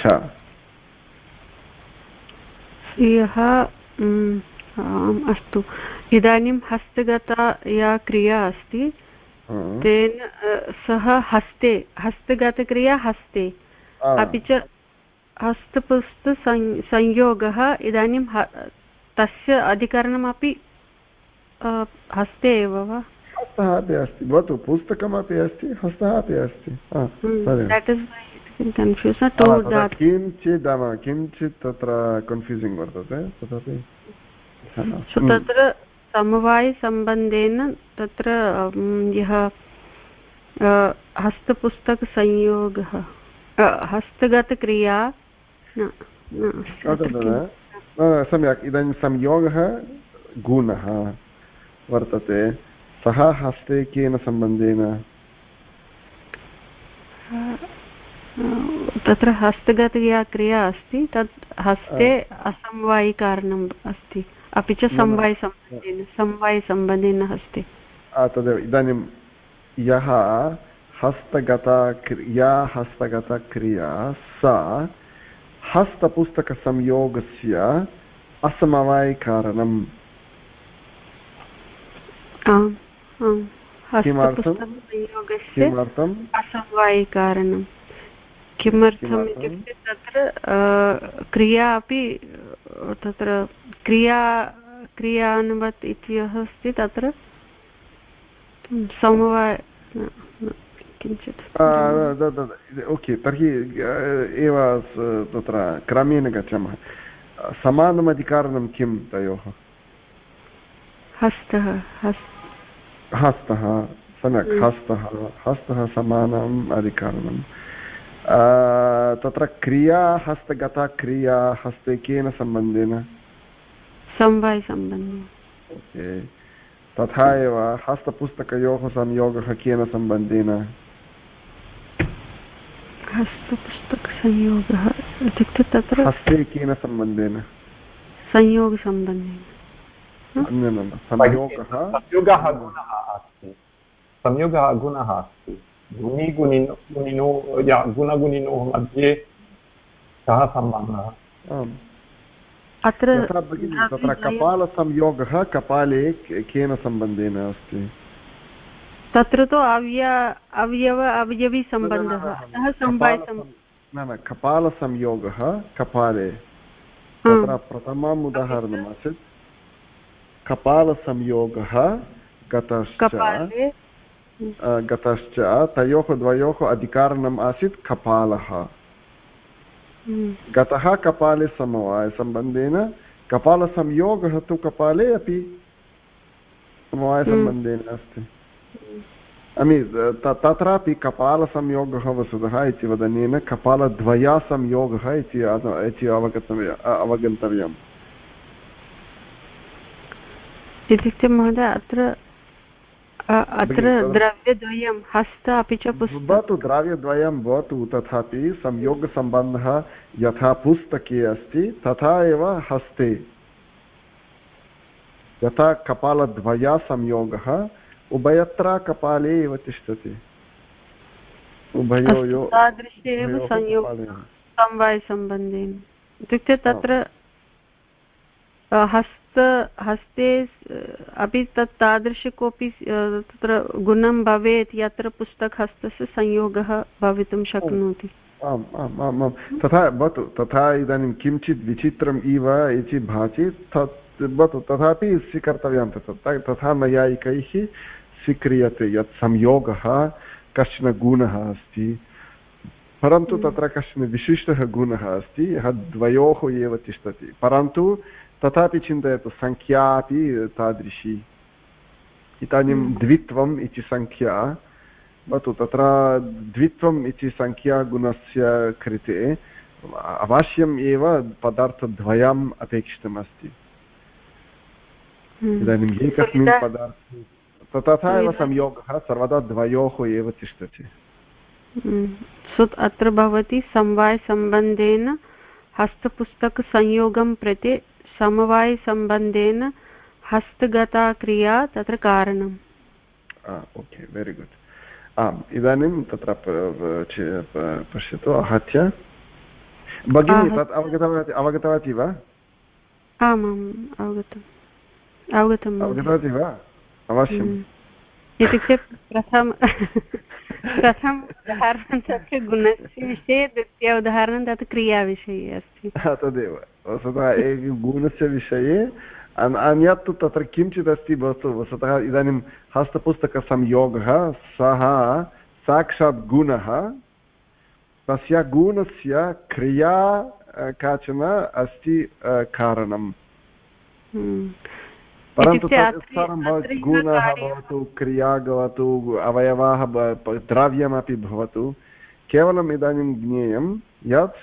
च। यः अस्तु। इदानीं हस्तगता या क्रिया अस्ति तेन सः हस्ते हस्तगतक्रिया हस्ते। अपि च हस्तपुस्त संयोगः इदानीं तस्य अधिकरणमपि हस्ते एव वा? हस्तः अपि अस्ति। भवतु पुस्तकमपि अस्ति हस्तः अपि अस्ति। किञ्चित् किञ्चित् तत्र कन्फ्यूसिङ्ग् वर्तते तदपि तत्र समवायसम्बन्धेन तत्र यः हस्तपुस्तकसंयोगः हस्तगतक्रिया सम्यक्। इदानीं संयोगः गुणः वर्तते। सः हस्ते केन सम्बन्धेन? तत्र हस्तगतया क्रिया अस्ति तत् हस्ते असमवायिकारणम् अस्ति। अपि च समवायसम्बन्धेन समवायसम्बन्धेन हस्ते। तदेव इदानीं यः हस्तगता हस्तगतक्रिया सा हस्तपुस्तकसंयोगस्य असमवायिकारणम्। किमर्थम् असमवायिकारणं किमर्थम् इत्युक्ते तत्र क्रिया अपि तत्र क्रिया क्रियानुवत् इति यः अस्ति तत्र। समवाय किञ्चित्। ओके तर्हि एव तत्र क्रमेण गच्छामः। समानमधिकारणं किं तयोः? हस्तः हस्तः सम्यक्। हस्तः हस्तः समानम् अधिकरणं तत्र क्रिया हस्तगता क्रिया हस्ते केन सम्बन्धेन? तथा एव हस्तपुस्तकयोः संयोगः केन सम्बन्धेन? हस्तपुस्तकसंयोगः इत्युक्ते तत्र हस्ते केन सम्बन्धेन? संयोगसम्बन्धेन संयोगः संयोगः गुणः अस्ति। संयोगः गुणः अस्ति। गुणिगुणिनो गुणिनो या गुणगुणिनोः मध्ये कः सम्बन्धः अत्र तत्र कपालसंयोगः कपाले केन सम्बन्धेन अस्ति तत्र तु अव्य अवयव अवयवीसम्बन्धः न न कपालसंयोगः कपाले तत्र प्रथमम् उदाहरणमासीत्। कपालसंयोगः गतश्च। गतश्च तयोः द्वयोः अधिकारणम् आसीत् कपालः। गतः कपाले समवायसम्बन्धेन कपालसंयोगः तु कपाले अपि समवायसम्बन्धेन अस्ति अमि तत्रापि कपालसंयोगः वस्तुतः इति वदनेन कपालद्वयासंयोगः इति अवगतव्य अवगन्तव्यम् इत्युक्ते महोदय अत्र अत्र द्रव्यद्वयं हस्त अपि च भवतु द्रव्यद्वयं भवतु तथापि संयोगसम्बन्धः यथा पुस्तके अस्ति तथा एव हस्ते। यथा कपालद्वया संयोगः उभयत्र कपाले एव तिष्ठति। उभयोः तादृशे एव समवायसम्बन्धेन। इत्युक्ते तत्र हस्त हस्ते अपि तत् तादृश कोऽपि तत्र गुणं भवेत् यत्र पुस्तकहस्तस्य संयोगः भवितुं शक्नोति। आम् आम् आम् आम्। तथा भवतु तथा इदानीं किञ्चित् विचित्रम् इव इति भाति तत् भवतु तथापि स्वीकर्तव्यं तत् तथा नैयायिकैः स्वीक्रियते यत् संयोगः कश्चन गुणः अस्ति। परन्तु। तत्र कश्चन विशिष्टः गुणः अस्ति यः द्वयोः एव तिष्ठति। परन्तु तथापि चिन्तयतु सङ्ख्या अपि तादृशी इदानीं हम्म। द्वित्वम् इति सङ्ख्या भवतु तत्र द्वित्वम् इति सङ्ख्यागुणस्य कृते अवश्यम् एव पदार्थद्वयम् अपेक्षितमस्ति हम्म। इदानीम् एकस्मिन् पदार्थे तथा एव संयोगः सर्वदा द्वयोः एव तिष्ठति हम्म। अत्र भवति समवायसम्बन्धेन हस्तपुस्तकसंयोगं प्रति समवायसम्बन्धेन हस्तगता क्रिया तत्र कारणम्। ओके वेरि गुड् आम् इदानीं तत्र पश्यतु आहत्य। भगिनी तत् अवगतवती अवगतवती वा? आमाम् अवगतम्। अवगतम् अवगतवती वा? अवश्यम्। हम्म। इत्युक्ते प्रथम प्रथम उदाहरणं तत्र गुणस्य विषये द्वितीय उदाहरणं तत् क्रियाविषये अस्ति। तदेव। वस्तुतः गुणस्य विषये अन्यत् तत्र किञ्चित् अस्ति भवतु वस्तुतः इदानीं हस्तपुस्तकसंयोगः सः साक्षात् गुणः। तस्य गुणस्य क्रिया काचन अस्ति कारणम्। हम्म। परन्तु सर्वं भवति गुणः भवतु क्रिया भवतु अवयवाः द्रव्यमपि भवतु केवलम् इदानीं ज्ञेयं यत्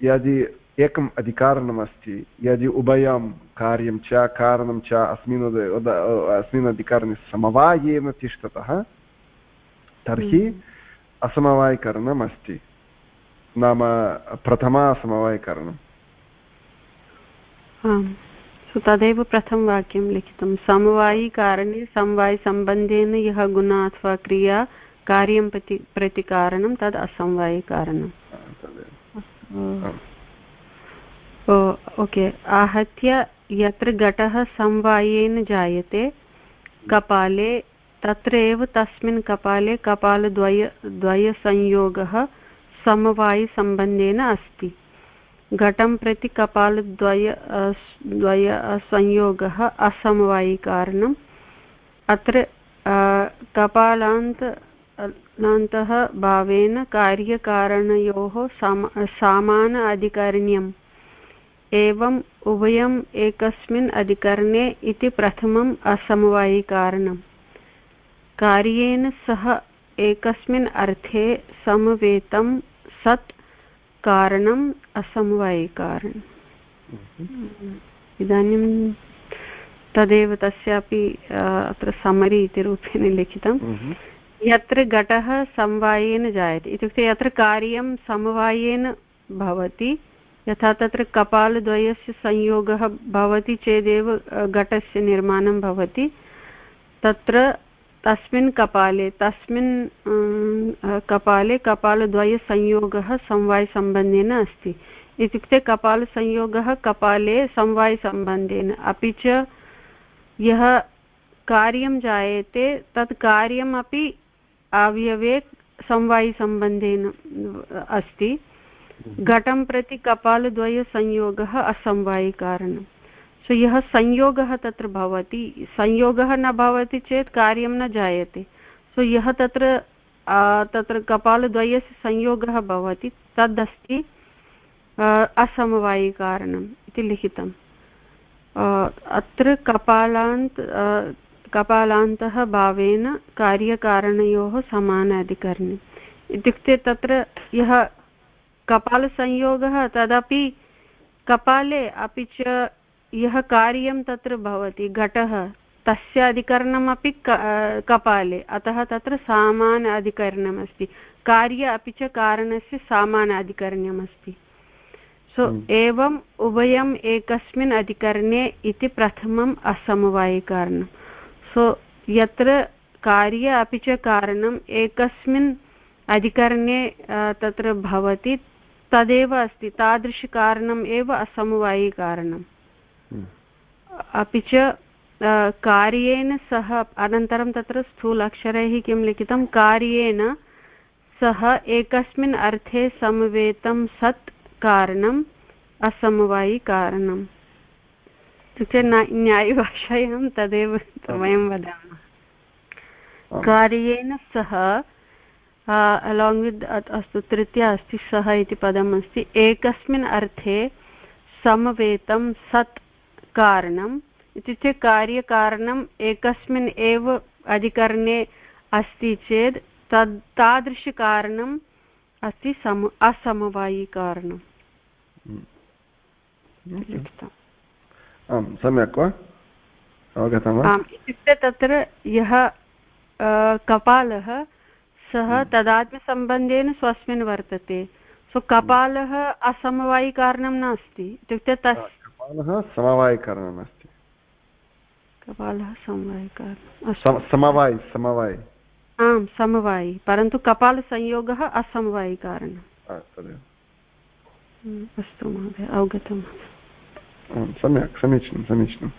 यदि एकम् अधिकारणमस्ति यदि उभयं कार्यं च कारणं च अस्मिन् अस्मिन् अधिकारणे समवायेन तिष्ठतः तर्हि। असमवायिकरणम् अस्ति नाम प्रथमा असमवायिकरणम् तदेव प्रथमवाक्यं लिखितं समवायिकारणे समवायिसम्बन्धेन यः गुणः अथवा क्रिया कार्यं प्रति प्रतिकारणं तद् असमवायिकारणम् ओके। आहत्य यत्र घटः समवायेन जायते, कपाले तत्र एव तस्मिन् कपाले कपालद्वय, द्वयसंयोगः समवायिसम्बन्धेन अस्ति। घटं प्रति कपालद्वय द्वय संयोगः असमवायिकारणम् अत्र कपालान्त भावेन कार्यकारणयोः सम, समान अधिकारिण्यं एवम् उभयम् एकस्मिन् अधिकरणे इति प्रथमम् असमवायिकारणम् कार्येन सह एकस्मिन् अर्थे समवेतं सत् कारणम् असमवायिकारणम् इदानीं तदेव तस्यापि अत्र समरि इति रूपेण लिखितं। यत्र घटः समवायेन जायते। इत्युक्ते यत्र कार्यं समवायेन भवति यथा तत्र कपालद्वयस्य संयोगः भवति चेदेव घटस्य निर्माणं भवति तत्र तस्मिन् कपाले तस्मिन् कपाले कपालद्वयसंयोगः समवायसम्बन्धेन अस्ति। इत्युक्ते कपालसंयोगः कपाले समवायसम्बन्धेन। अपि च यः कार्यं जायते तत् कार्यमपि अवयवे समवायिसम्बन्धेन अस्ति। घटं प्रति कपालद्वयसंयोगः असमवायिकारणं सो यः संयोगः तत्र भवति। संयोगः न भवति चेत् कार्यं न जायते। सो यः तत्र तत्र कपालद्वयस्य संयोगः भवति, तदस्ति असमवायिकारणम् इति लिखितम्। अत्र कपालान्त कपालान्तः भावेन कार्यकारणयोः समानाधिकरणे। इत्युक्ते तत्र यः कपालसंयोगः, तदपि कपाले अपि च यः कार्यं तत्र भवति घटः तस्य अधिकरणमपि कपाले अतः तत्र सामान्य अधिकरणमस्ति कार्य अपि च कारणस्य सामान्य अधिकरणमस्ति सो hmm. एवम् उभयम् एकस्मिन् अधिकरणे इति प्रथमम् असमवायिकारणं सो यत्र कार्य अपि च कारणम् एकस्मिन् अधिकरणे तत्र भवति तदेव अस्ति तादृशकारणम् एव असमवायिकारणम्. अपि च कार्येन सह अनन्तरं तत्र स्थूलाक्षरैः किं लिखितं? कार्येन सह एकस्मिन् अर्थे समवेतं सत् कारणम् असमवायिकारणम् इत्युक्ते न्यायभाषायां तदेव वयं वदामः। कार्येन सह अलाङ्ग् वित् अस्तु तृतीया अस्ति सः इति पदम् अस्ति। एकस्मिन् अर्थे समवेतं सत् कारणम्। इत्युक्ते कार्यकारणम् एकस्मिन् एव अधिकरणे अस्ति चेत् तद् तादृशकारणम् अस्ति सम असमवायिकारणम्। आम् सम्यक् वा? अवगतं वा? इत्युक्ते तत्र यः कपालः सः तदात्मसम्बन्धेन स्वस्मिन् वर्तते। सो कपालः असमवायिकारणं नास्ति। इत्युक्ते तस् कपालः समवायिकारणम् अस्ति। कपालः समवायिकारणं समवायि समवायि। आम् समवायि। परन्तु कपालसंयोगः असमवायिकारणम्। अस्तु महोदय अवगतम्। सम्यक् समीचीनं समीचीनम्।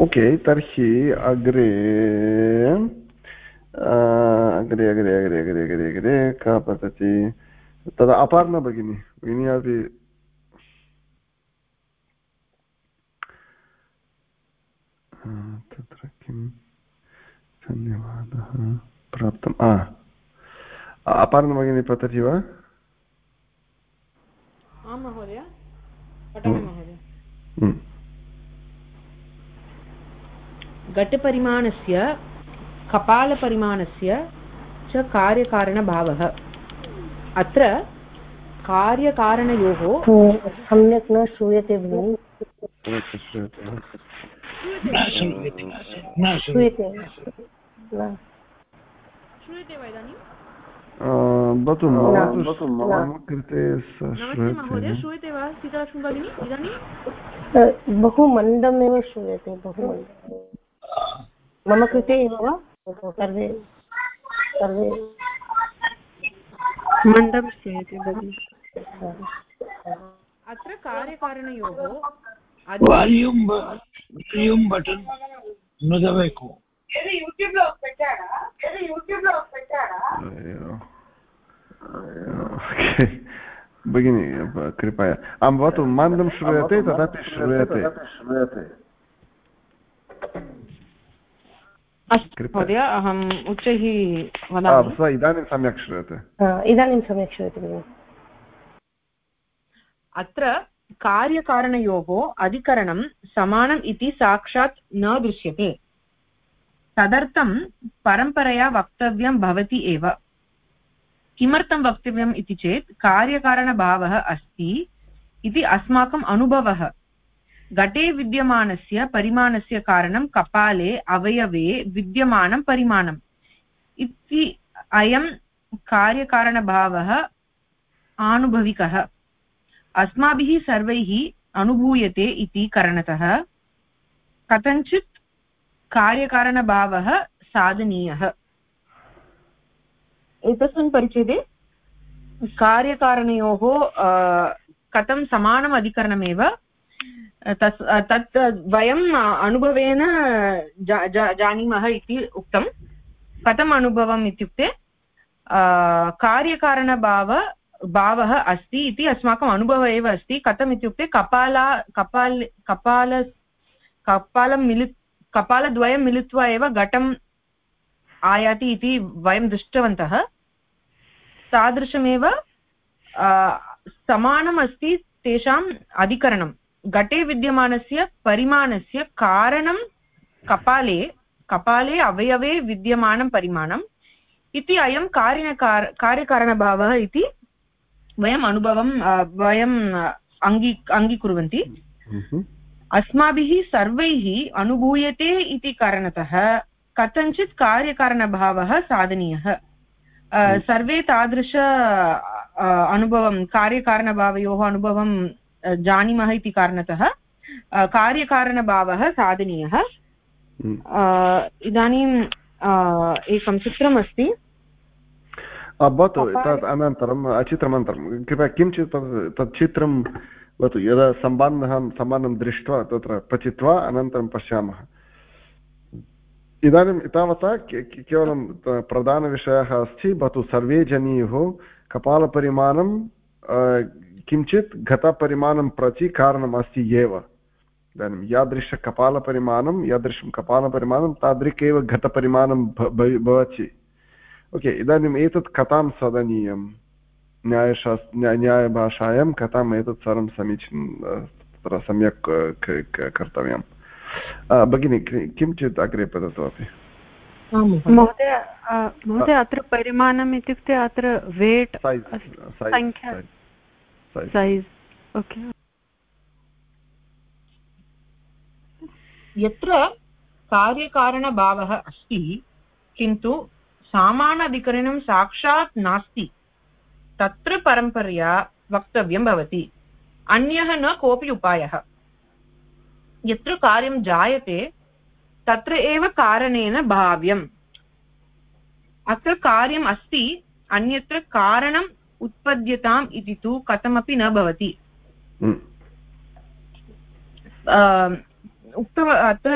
ओके तर्हि अग्रे अग्रे अग्रे अग्रे अग्रे अग्रे अग्रे का पतति? तदा अपार्णा भगिनी भगिनी अपि तत्र किं धन्यवादः। प्राप्तम्। भगिनी पतति वा? आं महोदय पठामि हम्म। हम्म। घटपरिमाणस्य कपालपरिमाणस्य च कार्यकारणभावः। अत्र कार्यकारणयोः सम्यक् न श्रूयते भगिनि। श्रूयते श्रूयते वा इदानीं भवतु मम कृते श्रूयते वा सीतालक्ष्मी भगिनी इदानीं बहु मन्दमेव श्रूयते बहु मम कृते एव वा सर्वे सर्वे मन्दं श्रूयते भगिनि अत्र कार्यकारणयोः వాల్యూమ్ వాల్యూమ్ బటన్ నుదవేకు ఏదో యూట్యూబ్ లో పెట్టాడా ఏదో యూట్యూబ్ లో పెట్టాడా भगिनी कृपया आं भवतु मन्दं श्रूयते तदपि श्रूयते अस्तु महोदय अहम् उच्चैः वदामि इदानीं सम्यक् श्रूयते इदानीं सम्यक् श्रूयते अत्र कार्यकारणयोः अधिकरणं समानम् इति साक्षात् न दृश्यते। तदर्थं परम्परया वक्तव्यं भवति एव। किमर्थं वक्तव्यम् इति चेत् कार्यकारणभावः अस्ति इति अस्माकम् अनुभवः। घटे विद्यमानस्य परिमाणस्य कारणं कपाले अवयवे विद्यमानं परिमाणम् इति अयं कार्यकारणभावः आनुभविकः। अस्माभिः सर्वैः अनुभूयते इति कारणतः। कथञ्चित् कार्यकारणभावः साधनीयः। एतस्मिन् परिच्छेदे कार्यकारणयोः कथं समानम् अधिकरणमेव तस् तत् वयम् अनुभवेन जा, जा, जानीमः इति उक्तं। कथम् अनुभवम् इत्युक्ते कार्यकारणभाव भावः अस्ति इति अस्माकम् अनुभवः एव अस्ति। कथम् इत्युक्ते कपाला, कपाल कपाल, कपालं मिलि, कपालद्वयं मिलित्वा एव घटम् आयाति इति वयं दृष्टवन्तः। तादृशमेव समानम् अस्ति तेषाम् अधिकरणं। घटे विद्यमानस्य परिमाणस्य कारणं कपाले कपाले अवयवे विद्यमानं परिमाणम् इति अयं कार्यकार कार्यकारणभावः इति वयम् अनुभवं वयम् अङ्गी अङ्गीकुर्वन्ति अस्माभिः सर्वैः अनुभूयते इति कारणतः कथञ्चित् कार्यकारणभावः साधनीयः। सर्वे तादृश अनुभवं कार्यकारणभावयोः अनुभवं जानीमः इति कारणतः कार्यकारणभावः साधनीयः। इदानीम् एकं चित्रमस्ति। भवतु तत् अनन्तरं चित्रमनन्तरं कृपया किञ्चित् तत् चित्रं भवतु यदा सम्बन्धः सम्बन्धं दृष्ट्वा तत्र पचित्वा अनन्तरं पश्यामः इदानीम् एतावता केवलं प्रधानविषयः अस्ति भवतु सर्वे जनीयुः कपालपरिमाणं किञ्चित् घटपरिमाणं प्रति कारणम् अस्ति एव इदानीं यादृशकपालपरिमाणं यादृशं कपालपरिमाणं तादृक् एव घटपरिमाणं भवति ओके इदानीम् एतत् कथां सदनीयम् न्यायशास् न्यायभाषायां कथाम् एतत् सर्वं समीचीनं तत्र सम्यक् कर्तव्यं भगिनि किञ्चित् अग्रे वदतु अपि महोदय महोदय अत्र परिमाणम् इत्युक्ते अत्र वेट् सैज् ओके यत्र कार्यकारणभावः अस्ति किन्तु सामानाधिकरणं साक्षात् नास्ति। तत्र परम्परया वक्तव्यं भवति। अन्यः न कोऽपि उपायः। यत्र कार्यं जायते तत्र एव कारणेन भाव्यम्। अत्र कार्यम् अस्ति अन्यत्र कारणम् उत्पद्यताम् इति तु कथमपि न भवति। हम्म। उक्तव अत्र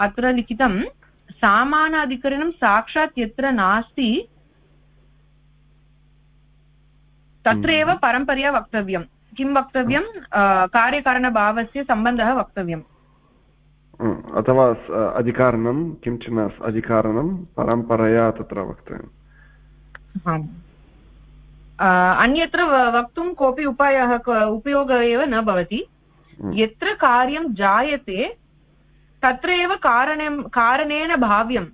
अत्र लिखितं सामानाधिकरणं साक्षात् यत्र नास्ति तत्र एव हम्म। परम्परया वक्तव्यं। किं वक्तव्यं? कार्यकारणभावस्य सम्बन्धः वक्तव्यम्। हम्म, अथवा अधिकारणं किंचन अधिकारणं परम्परया तत्र वक्तव्यम्। अन्यत्र वक्तुं कोऽपि उपायः उपयोगः एव न भवति। हम्म। यत्र कार्यं जायते तत्र एव कारणं कारणेन भाव्यम्।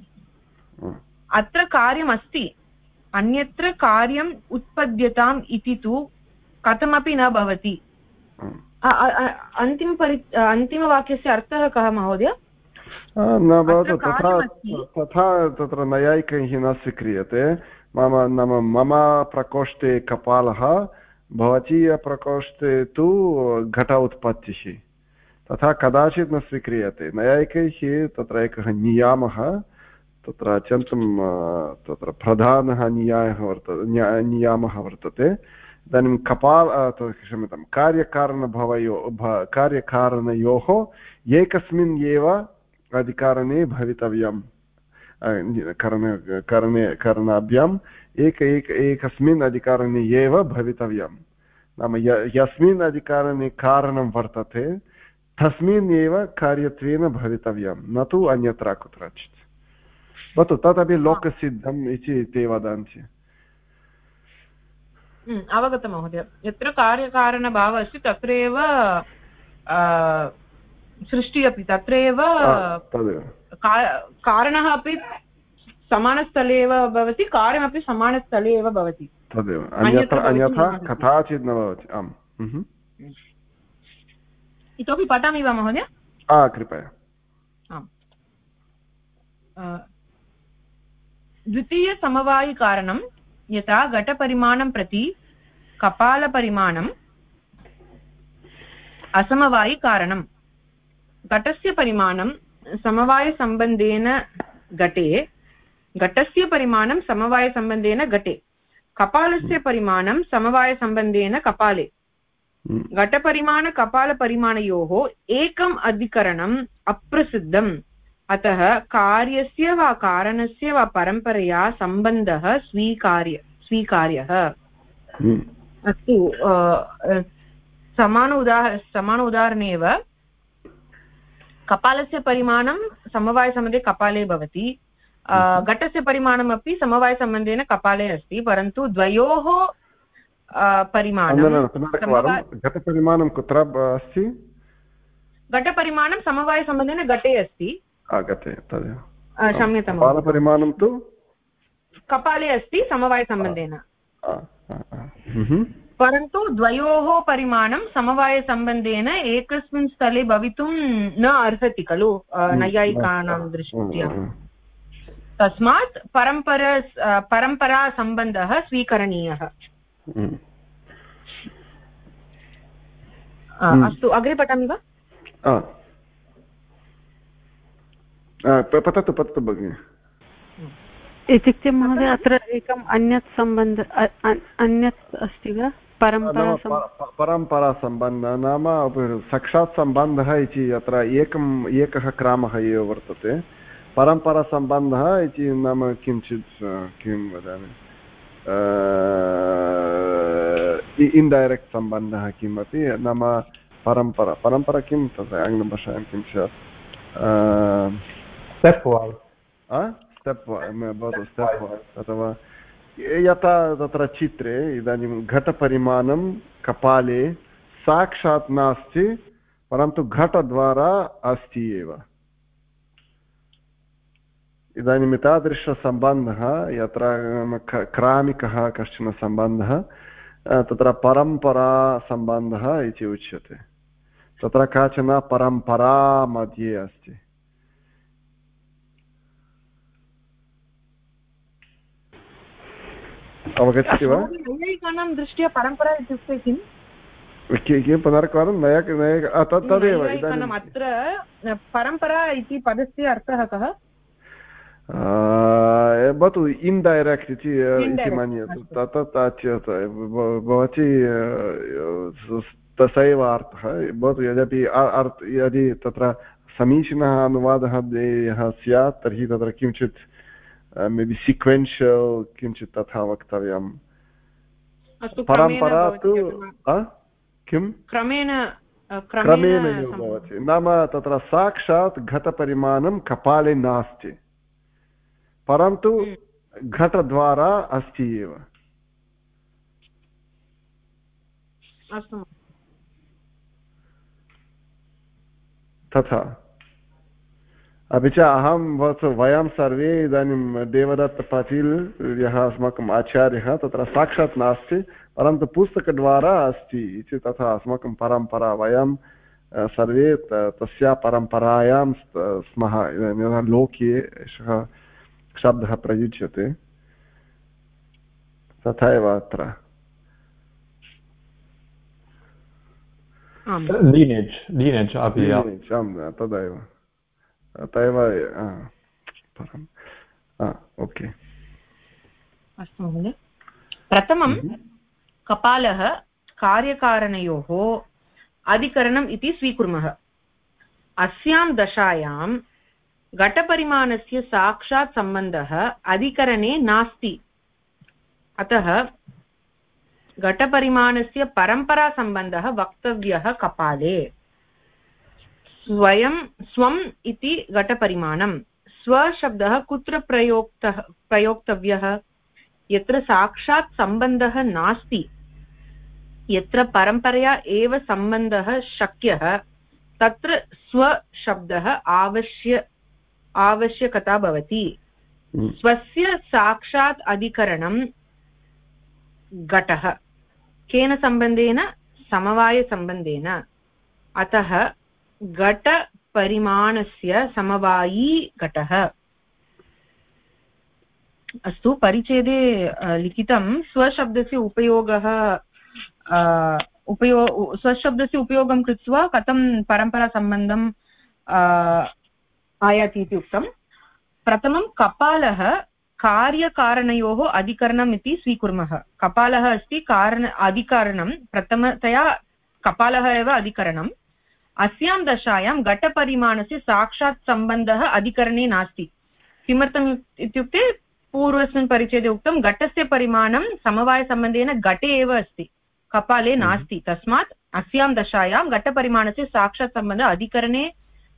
अत्र कार्यमस्ति। अन्यत्र कार्यम् उत्पद्यताम् इति तु कथमपि न भवति। अन्तिमपरि अन्तिमवाक्यस्य अर्थः कः महोदय? न भवतु तथा तथा तत्र नैयायिकैः न स्वीक्रियते। मम नाम मम प्रकोष्ठे कपालः भवतीयप्रकोष्ठे तु घट उत्पत्तिः। तथा कदाचित् न स्वीक्रियते। नैयायिकैः तत्र एकः नियामः, तत्र अत्यन्तं तत्र प्रधानः न्यायः वर्तते नियामः वर्तते। इदानीं कपाल क्षम्यतां, कार्यकारणभवयो कार्यकारणयोः एकस्मिन् एव अधिकारणे भवितव्यं। करण, करणे, करणाभ्याम् एक एक, एकस्मिन् अधिकारणे एव भवितव्यं। नाम यस्मिन् अधिकारणे कारणं वर्तते तस्मिन् एव कार्यत्वेन भवितव्यं न तु अन्यत्र कुत्रचित् भवतु तदपि लोकसिद्धम् इति ते वदन्ति अवगतं महोदय यत्र कार्यकारणभावः अस्ति तत्रैव सृष्टिः अपि तत्रैव कारणः अपि समानस्थले एव भवति कार्यमपि समानस्थले एव भवति तदेव अन्यथा अन्यथा कदाचित् न भवति आम् इतोपि पठामि वा महोदय? कृपया। आम्। द्वितीयसमवायिकारणं यथा घटपरिमाणं प्रति कपालपरिमाणम् असमवायिकारणं। घटस्य परिमाणं समवायसम्बन्धेन घटे घटस्य परिमाणं समवायसम्बन्धेन घटे कपालस्य परिमाणं समवायसम्बन्धेन कपाले। घटपरिमाणकपालपरिमाणयोः एकम् अधिकरणम् अप्रसिद्धम्। अतः कार्यस्य वा कारणस्य वा परम्परया सम्बन्धः स्वीकार्य स्वीकार्यः। हम्म। अस्तु समान उदाह समान उदाहरणे एव। कपालस्य परिमाणं समवायसम्बन्धे कपाले भवति। घटस्य परिमाणमपि समवायसम्बन्धेन कपाले अस्ति परन्तु द्वयोः परिमाणं घटपरिमाणं कुत्र अस्ति घटपरिमाणं समवायसम्बन्धेन घटे अस्ति क्षम्यतां परिमाणं तु कपाले अस्ति समवायसम्बन्धेन परन्तु द्वयोः परिमाणं समवायसम्बन्धेन एकस्मिन् स्थले भवितुं न अर्हति खलु नैयायिकानां दृष्ट्या तस्मात् परम्पर परम्परासम्बन्धः स्वीकरणीयः अस्तु अग्रे पठामि वा पततु पततु भगिनि इत्युक्ते महोदय अत्र एकम् अन्यत् सम्बन्ध अन्यत् अस्ति वा परम्परासम्बन्धः नाम साक्षात् सम्बन्धः इति अत्र एकम् एकः क्रमः एव वर्तते परम्परासम्बन्धः इति नाम किञ्चित् किं वदामि इन्डैरेक्ट् सम्बन्धः किमपि नाम परम्परा। परम्परा किं तत्र आङ्ग्लभाषायां किं स्यात् स्टेप् वाल् स्टेप् भवतु स्टेप् अथवा यथा तत्र चित्रे इदानीं घटपरिमाणं कपाले साक्षात् नास्ति परन्तु घटद्वारा अस्ति एव। इदानीम् एतादृशसम्बन्धः यत्र क्रामिकः कश्चन सम्बन्धः तत्र परम्परासम्बन्धः इति उच्यते। तत्र काचन परम्परा मध्ये अस्ति। अवगच्छति वा? दृष्ट्या परम्परा इत्युक्ते किम्? किं पुनरेकवारं नय तदेव इदानीम्। अत्र परम्परा इति पदस्य अर्थः कः? भवतु इन्डैरेक्ट् इति इति मन्यते तत् भवती तथैव अर्थः भवतु यद्यपि यदि तत्र समीचीनः अनुवादः देयः स्यात् तर्हि तत्र किञ्चित् मे बि सिक्वेन्शियल् किञ्चित् तथा वक्तव्यम् परम्परा तु किं क्रमेण क्रमेण एव भवति नाम तत्र साक्षात् घटपरिमाणं कपाले नास्ति परन्तु हम्म। घटद्वारा अस्ति एव। तथा। अपि च अहं भवतु वयं सर्वे इदानीं देवदत्त पाटील् यः अस्माकम् आचार्यः तत्र साक्षात् नास्ति परन्तु पुस्तकद्वारा अस्ति इति तथा अस्माकं परम्परा वयं सर्वे तस्या परम्परायां स्मः इदानीं लोके शब्दः प्रयुज्यते। तथा एव अत्र तदैव। अतः एव परम्। ओके। अस्तु महोदय। प्रथमं हम्म। कपालः कार्यकारणयोः अधिकरणम् इति स्वीकुर्मः। अस्यां दशायां घटपरिमाणस्य साक्षात् सम्बन्धः अधिकरणे नास्ति। अतः घटपरिमाणस्य परम्परासम्बन्धः वक्तव्यः कपाले। स्वयं, स्वम् इति घटपरिमाणं। स्वशब्दः कुत्र प्रयोक्तः, प्रयोक्तव्यः? यत्र साक्षात् सम्बन्धः नास्ति। यत्र परम्परया एव सम्बन्धः शक्यः, तत्र स्वशब्दः आवश्य आवश्यकता भवति। हम्म। स्वस्य साक्षात् अधिकरणं घटः। केन सम्बन्धेन? समवायसम्बन्धेन। अतः घटपरिमाणस्य समवायी घटः। अस्तु परिच्छेदे लिखितं। स्वशब्दस्य उपयोगः उपयो स्वशब्दस्य उपयोगं कृत्वा कथं परम्परासम्बन्धं आयाति इति उक्तं प्रथमं कपालः कार्यकारणयोः अधिकरणम् इति स्वीकुर्मः। कपालः अस्ति कारण अधिकरणं प्रथमतया कपालः एव अधिकरणम्। अस्यां दशायां घटपरिमाणस्य साक्षात् सम्बन्धः अधिकरणे नास्ति। किमर्थम् इत्युक्ते पूर्वस्मिन् परिच्छेदे उक्तं घटस्य परिमाणं समवायसम्बन्धेन घटे एव अस्ति। कपाले हम्म। नास्ति। तस्मात् अस्यां दशायां घटपरिमाणस्य साक्षात् सम्बन्धः अधिकरणे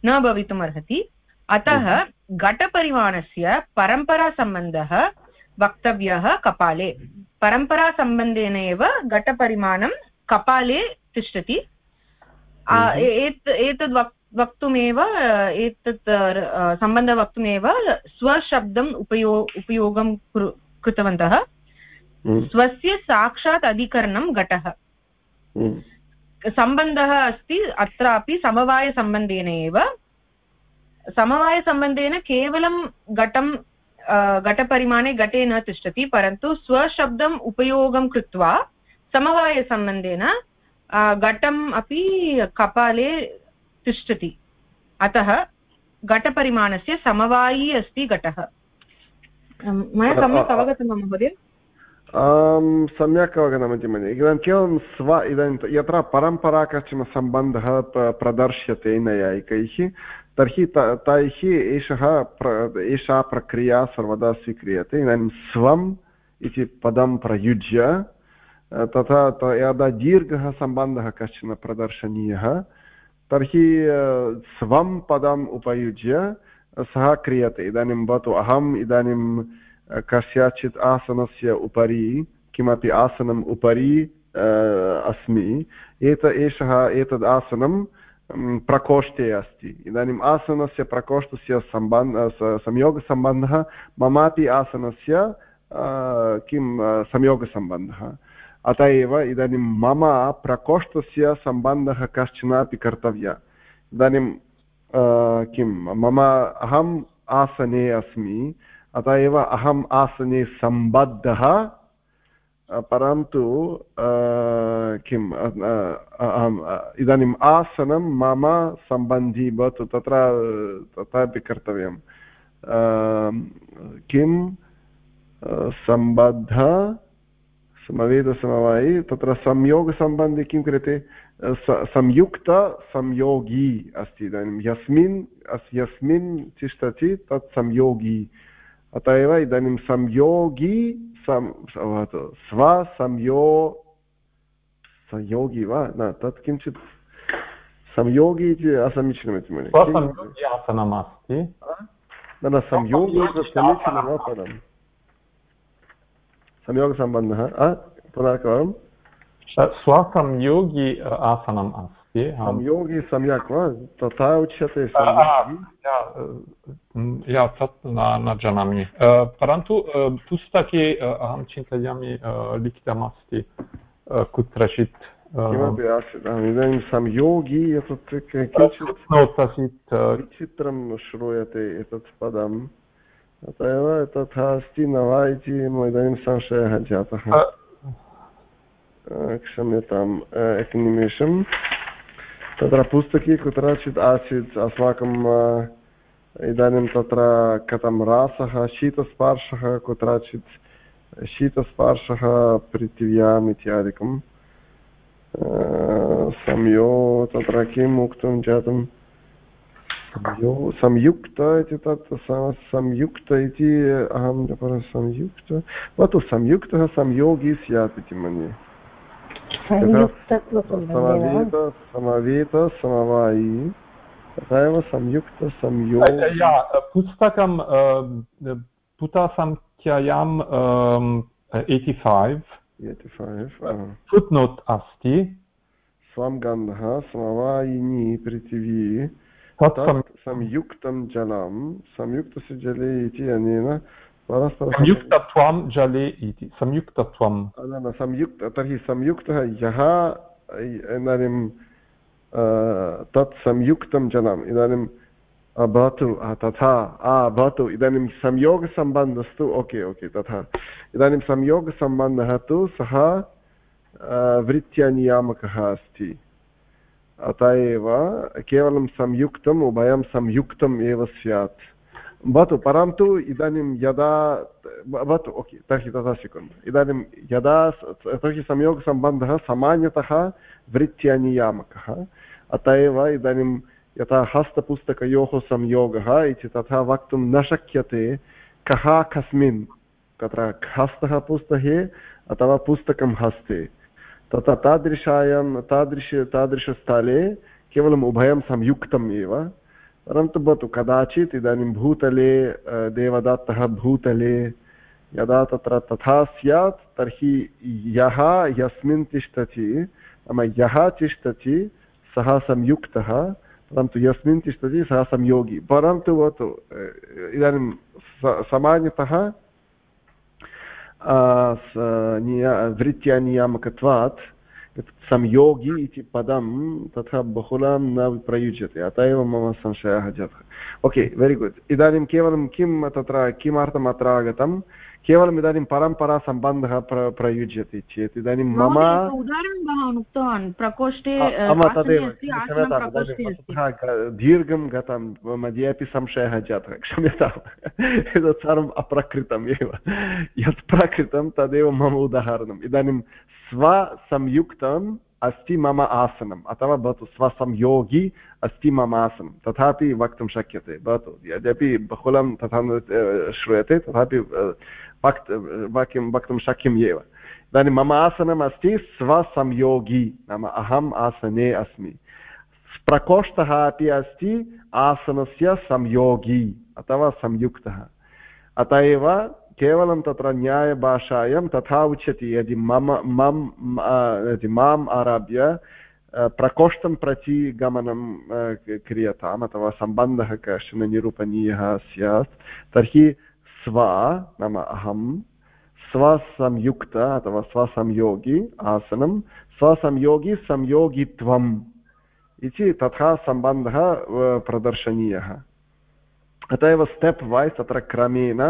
न भवितुम् अर्हति अतः हम्म। घटपरिमाणस्य परम्परासम्बन्धः वक्तव्यः कपाले परम्परासम्बन्धेन एव घटपरिमाणं कपाले तिष्ठति हम्म। एतद् वक् वक्तुमेव एतत् सम्बन्धः वक्तुमेव स्वशब्दम् उपयो उपयोगं कृतवन्तः हम्म। स्वस्य साक्षात् अधिकरणं घटः। सम्बन्धः अस्ति अत्रापि समवायसम्बन्धेन एव समवायसम्बन्धेन केवलं घटं घटपरिमाणे घटे न तिष्ठति परन्तु स्वशब्दम् उपयोगं कृत्वा समवायसम्बन्धेन घटम् अपि कपाले तिष्ठति। अतः घटपरिमाणस्य समवायी अस्ति घटः। मया सम्यक् अवगतं वा महोदय? सम्यक् अवगतमिति मन्ये। इदानीं केवलं स्व इदानीं यत्र परम्परा कश्चन सम्बन्धः प्रदर्श्यते नैयायिकैः तर्हि तैः एषः एषा प्रक्रिया सर्वदा स्वीक्रियते। इदानीं स्वम् इति पदं प्रयुज्य, तथा यदा दीर्घः सम्बन्धः कश्चन प्रदर्शनीयः, तर्हि स्वं पदम् उपयुज्य सः क्रियते। इदानीं भवतु, अहम् इदानीं कस्याचित् आसनस्य उपरि, किमपि आसनम् उपरि अस्मि। एत, एषः एतद् आसनं प्रकोष्ठे अस्ति इदानीम् आसनस्य प्रकोष्ठस्य सम्बन्ध संयोगसम्बन्धः ममापि आसनस्य किं संयोगसम्बन्धः अत एव इदानीं मम प्रकोष्ठस्य सम्बन्धः कश्चनापि कर्तव्यः इदानीं किं मम अहम् आसने अस्मि अत एव अहम् आसने सम्बद्धः परन्तु किम् इदानीम् आसनं मम सम्बन्धी भवतु, तत्र, तथापि कर्तव्यं किं सम्बद्ध, समवेदसमवायि, तत्र संयोगसम्बन्धे किं क्रियते? संयुक्तसंयोगी अस्ति इदानीं यस्मिन् यस्मिन् तिष्ठति तत् संयोगी। अत एव इदानीं संयोगी भवतु स्वसंयो संयोगी वा न तत् किञ्चित् संयोगी इति असमीचीनमिति मन्ये आसनमस्ति न न संयोगी समीचीनं वा पदं संयोगसम्बन्धः पुनः एकवारं स्वसंयोगी आसनम् अस्ति संयोगी सम्यक् वा तथा उच्यते या तत् न जानामि। परन्तु पुस्तके अहं चिन्तयामि लिखितमस्ति कुत्रचित् किमपि आसीत् इदानीं संयोगी एतत् किञ्चित् विचित्रं श्रूयते एतत् पदम् अत एव तथा अस्ति न वा इति इदानीं संशयः जातः। क्षम्यताम् एकनिमेषम्। तत्र पुस्तके कुत्रचित् आसीत् अस्माकं इदानीं तत्र कथं रासः शीतस्पार्शः कुत्रचित् शीतस्पार्शः पृथिव्याम् इत्यादिकं संयो तत्र किम् उक्तं जातं संयो संयुक्त इति तत् संयुक्त इति अहं संयुक्त भवतु संयुक्तः संयोगी स्यात् इति मन्ये समवेत समवेत समवायी तथा एव संयुक्तसंयोग पुस्तकं पुटसङ्ख्यायां एय्टि फैव् फुट्नोट् अस्ति स्वं गन्धः समवायिनी पृथिवी संयुक्तं जलं संयुक्तस्य जले इति अनेन संयुक्तत्वं जले इति संयुक्तत्वं न संयुक्त तर्हि संयुक्तः यः इदानीं तत् संयुक्तं जलम् इदानीं भवतु तथा भवतु इदानीं संयोगसम्बन्धस्तु ओके ओके तथा इदानीं संयोगसम्बन्धः तु सः वृत्त्यनियामकः अस्ति अत एव केवलं संयुक्तम् उभयं संयुक्तम् एव स्यात् भवतु परन्तु इदानीं यदा भवतु ओके तर्हि तथा स्वीकुर्मः इदानीं यदा तर्हि संयोगसम्बन्धः सामान्यतः वृत्त्यनियामकः अत एव इदानीं यथा हस्तपुस्तकयोः संयोगः इति तथा वक्तुं न शक्यते कः कस्मिन् तत्र हस्तः पुस्तके अथवा पुस्तकं हस्ते तथा तादृशायां तादृश तादृशस्थले केवलम् उभयं संयुक्तम् एव परन्तु भवतु कदाचित् इदानीं भूतले देवदत्तः भूतले, यदा तत्र तथा स्यात्, तर्हि यः यस्मिन् तिष्ठति, नाम यः तिष्ठति, सः संयुक्तः, परन्तु यस्मिन् तिष्ठति, सः संयोगी। परन्तु भवतु इदानीं सामान्यतः वृत्त्यानियामकत्वात् संयोगी इति पदं तथा बहुलां न प्रयुज्यते अत एव मम संशयः जातः ओके वेरि गुड् इदानीं केवलं किं तत्र किमर्थम् अत्र आगतं केवलम् इदानीं परम्परासम्बन्धः प्र प्रयुज्यते चेत् इदानीं मम उदाहरणं भवान् उक्तवान् प्रकोष्ठे तदेव दीर्घं गतं मध्ये अपि संशयः जातः क्षम्यताम् एतत् सर्वम् अप्रकृतम् एव यत् प्रकृतं तदेव मम उदाहरणम् इदानीं स्वसंयुक्तम् अस्ति मम आसनम् अथवा भवतु स्वसंयोगी अस्ति मम आसनं तथापि वक्तुं शक्यते भवतु यद्यपि बहुलं तथा श्रूयते तथापि वक् वाक्यं वक्तुं शक्यम् एव इदानीं मम आसनम् अस्ति स्वसंयोगी नाम अहम् आसने अस्मि प्रकोष्ठः अपि अस्ति आसनस्य संयोगी अथवा संयुक्तः अत एव केवलं तत्र न्यायभाषायां तथा उच्यते। यदि मम मम यदि माम् आरभ्य प्रकोष्ठं प्रति गमनं क्रियताम् अथवा सम्बन्धः कश्चन निरूपणीयः स्यात्, तर्हि स्व, नाम अहं, स्वसंयुक्त अथवा स्वसंयोगी आसनं, स्वसंयोगी संयोगित्वम् इति तथा सम्बन्धः प्रदर्शनीयः। अत एव स्टेप् वैस् तत्र क्रमेण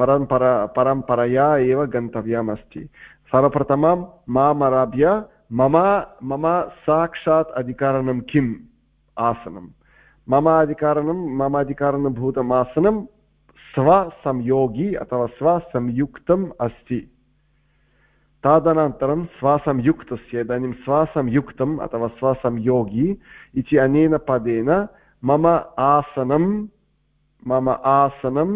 परम्परा परम्परया एव गन्तव्यम् अस्ति सर्वप्रथमं, मामराभ्य मम मम साक्षात् अधिकारणं किम्? आसनं। मम अधिकारणं, मम अधिकारणभूतम् आसनं स्वसंयोगी अथवा स्वसंयुक्तम् अस्ति। तदनन्तरं स्वसंयुक्तस्य इदानीं स्वसंयुक्तम् अथवा स्वसंयोगी इति अनेन पदेन मम आसनं मम आसनं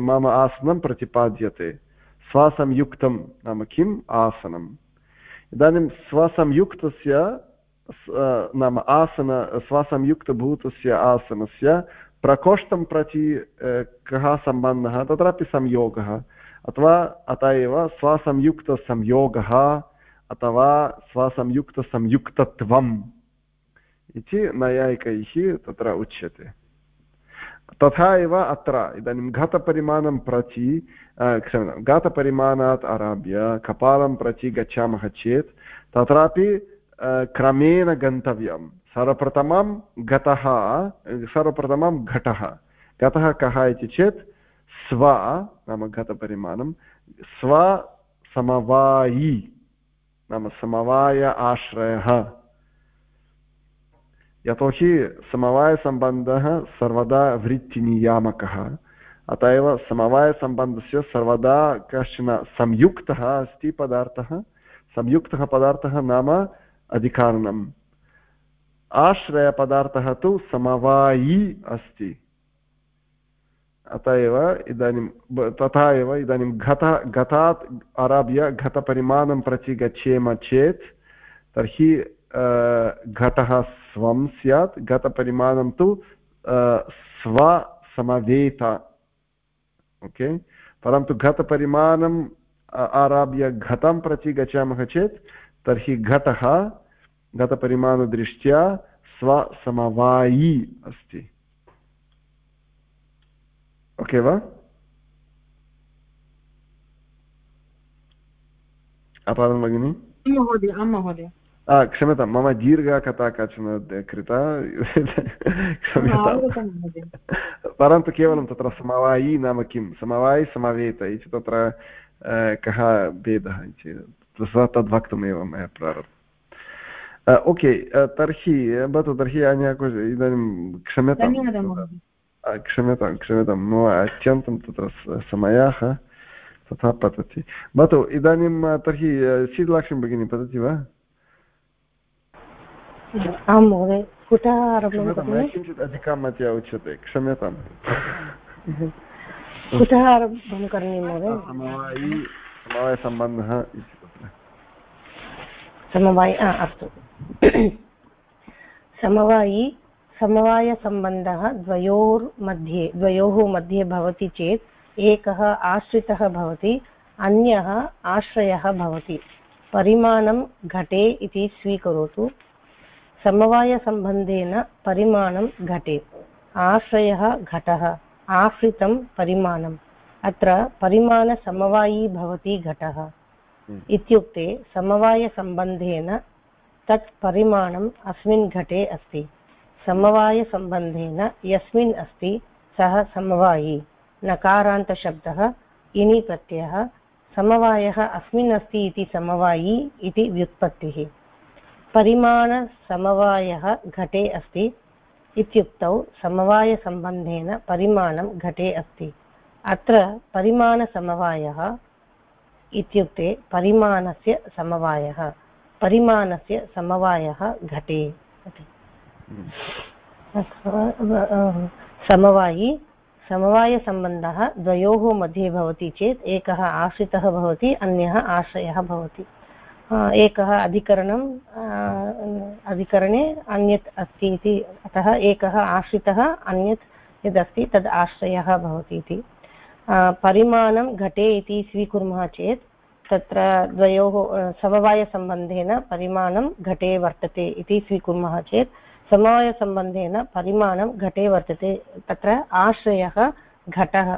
मम आसनं प्रतिपाद्यते स्वसंयुक्तं नाम किम् आसनम् इदानीं स्वसंयुक्तस्य नाम आसन स्वसंयुक्तभूतस्य आसनस्य प्रकोष्ठं प्रति कः सम्बन्धः तत्रापि संयोगः अथवा अत एव स्वसंयुक्तसंयोगः अथवा स्वसंयुक्तसंयुक्तत्वम् इति नैयायिकैः तत्र उच्यते तथा एव अत्र, इदानीं घतपरिमाणं प्रति क्षम्यतां, घातपरिमाणात् आरभ्य कपालं प्रति गच्छामः चेत्, तत्रापि क्रमेण गन्तव्यं। सर्वप्रथमं घटः सर्वप्रथमं घटः। घटः कः इति चेत्, स्व नाम घटपरिमाणं स्वसमवायी नाम समवाय आश्रयः। यतोहि समवायसम्बन्धः सर्वदा वृत्तिनियामकः अत एव समवायसम्बन्धस्य सर्वदा कश्चन संयुक्तः अस्ति पदार्थः संयुक्तः पदार्थः नाम अधिकारणम् आश्रयपदार्थः तु समवायी अस्ति अत एव इदानीं तथा एव इदानीं घत घतात् आरभ्य घतपरिमाणं प्रति गच्छेम चेत् तर्हि घटः स्वं स्यात् घतपरिमाणं तु स्वसमवेत ओके परन्तु घतपरिमाणम् आरभ्य घतं प्रति गच्छामः चेत् तर्हि घटः घतपरिमाणदृष्ट्या स्वसमवायी अस्ति ओके वा अपादं भगिनि महोदय क्षम्यतां मम दीर्घा कथा काचन कृता। क्षम्यतां। परन्तु केवलं तत्र समवायी नाम किं? समवायि समवेत इति तत्र कः भेदः इति तद् मया प्रारब्धम्। ओके तर्हि भवतु तर्हि अन्य इदानीं क्षम्यतां। क्षम्यतां क्षम्यतां। मम अत्यन्तं तत्र समयः तथा पतति। भवतु इदानीं तर्हि शीतलाक्ष्मी भगिनी पतति वा? आं महोदय कुतः आरम्भं किञ्चित् अधिकं उच्यते क्षम्यताम् कुतः आरम्भं करणीयं महोदय? समवायसम्बन्धः इति तत्र समवाय अस्तु। समवायी समवायसम्बन्धः द्वयोर्मध्ये द्वयोः मध्ये भवति चेत् एकः आश्रितः भवति अन्यः आश्रयः भवति। परिमाणं घटे इति स्वीकरोतु। समवायसम्बन्धेन परिमाणं घटे। आश्रयः घटः आश्रितं परिमाणम्। अत्र परिमाणसमवायी भवति घटः। हम्म। इत्युक्ते समवायसम्बन्धेन तत् परिमाणम् अस्मिन् घटे अस्ति। समवायसम्बन्धेन यस्मिन् अस्ति सः समवायी। नकारान्तशब्दः इनि प्रत्ययः समवायः अस्मिन् अस्ति इति समवायी इति व्युत्पत्तिः। परिमाणसमवायः घटे अस्ति इत्युक्तौ समवायसम्बन्धेन परिमाणं घटे अस्ति। अत्र परिमाणसमवायः इत्युक्ते परिमाणस्य समवायः परिमाणस्य समवायः घटे। समवायी, समवायसम्बन्धः द्वयोः मध्ये भवति चेत् एकः आश्रितः भवति, अन्यः आश्रयः भवति। एकः अधिकरणम् अधिकरणे अन्यत् अस्ति इति, अतः एकः आश्रितः अन्यत् यदस्ति, तद् आश्रयः भवति इति। परिमाणं घटे इति स्वीकुर्मः चेत्, तत्र द्वयोः समवायसम्बन्धेन परिमाणं घटे वर्तते इति स्वीकुर्मः चेत्, समवायसम्बन्धेन परिमाणं घटे वर्तते, तत्र आश्रयः घटः,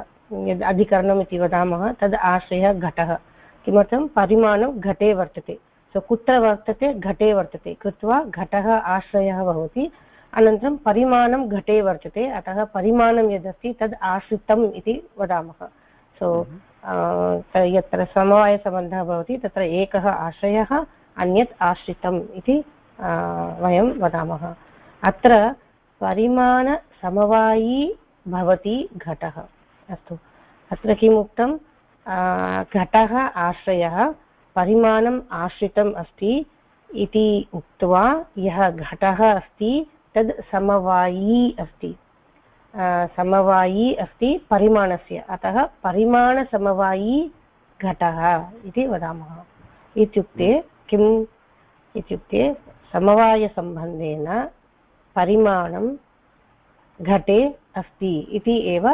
यद् अधिकरणम् इति वदामः, तद् आश्रयः घटः। किमर्थं परिमाणं घटे वर्तते। सो कुत्र वर्तते? घटे वर्तते। कृत्वा घटः आश्रयः भवति। अनन्तरं परिमाणं घटे वर्तते। अतः परिमाणं यदस्ति तद् आश्रितम् इति वदामः। सो हम्म। यत्र समवायसम्बन्धः भवति तत्र एकः आश्रयः अन्यत् आश्रितम् इति वयं वदामः। अत्र परिमाणसमवायी भवति घटः। अस्तु। अत्र किम् उक्तं घटः आश्रयः, परिमाणम् आश्रितम् अस्ति इति उक्त्वा यः घटः अस्ति तद् समवायी अस्ति। समवायी अस्ति परिमाणस्य, अतः परिमाणसमवायी घटः इति वदामः। इत्युक्ते किम् इत्युक्ते समवायसम्बन्धेन परिमाणं घटे अस्ति इति एव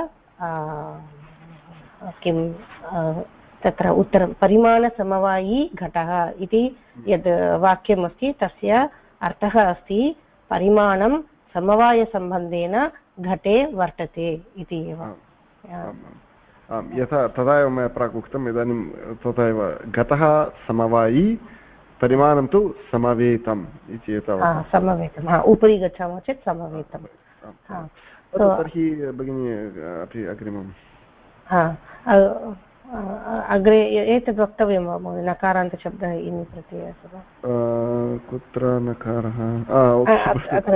किं तत्र उत्तरं परिमाणसमवायी घटः इति यद् वाक्यमस्ति तस्य अर्थः अस्ति परिमाणं समवायसम्बन्धेन घटे वर्तते इति एव। यथा तदा एव मया प्राक् उक्तम् इदानीं तथैव घटः समवायी परिमाणं तु समवेतम् इति एतावत् समवेतम् उपरि गच्छामः चेत् समवेतम्। तर्हि भगिनी अपि अग्रिमं अग्रे एतद् वक्तव्यं वा महोदय? नकारान्तशब्दः इति प्रत्ययः कुत्र नकारः? अत्र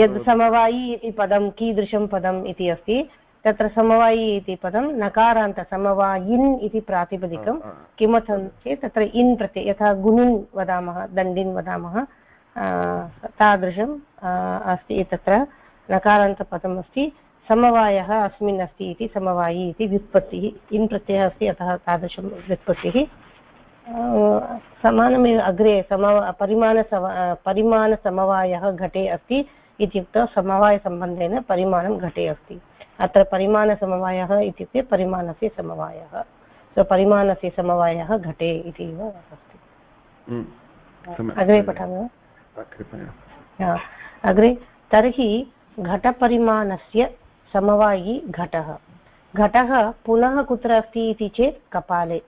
यद् समवायी इति पदं कीदृशं पदम् इति अस्ति तत्र समवायी इति पदं नकारान्त समवायिन् इति प्रातिपदिकं किमर्थं चेत् तत्र इन् प्रत्यय यथा गुणिन् वदामः दण्डिन् वदामः तादृशम् अस्ति तत्र नकारान्तपदम् अस्ति। समवायः अस्मिन् अस्ति इति समवायी इति व्युत्पत्तिः इन् प्रत्ययः अस्ति अतः तादृशं व्युत्पत्तिः। समानमेव अग्रे सम परिमाणसम परिमाणसमवायः घटे अस्ति इत्युक्तौ समवायसम्बन्धेन परिमाणं घटे अस्ति। अत्र परिमाणसमवायः इत्युक्ते परिमाणस्य समवायः। सो परिमाणस्य समवायः घटे इति एव अस्ति। अग्रे पठामि वा? अग्रे तर्हि घटपरिमाणस्य समवायी घटः। घटः पुनः कुत्र अस्ति इति चेत् कपाले।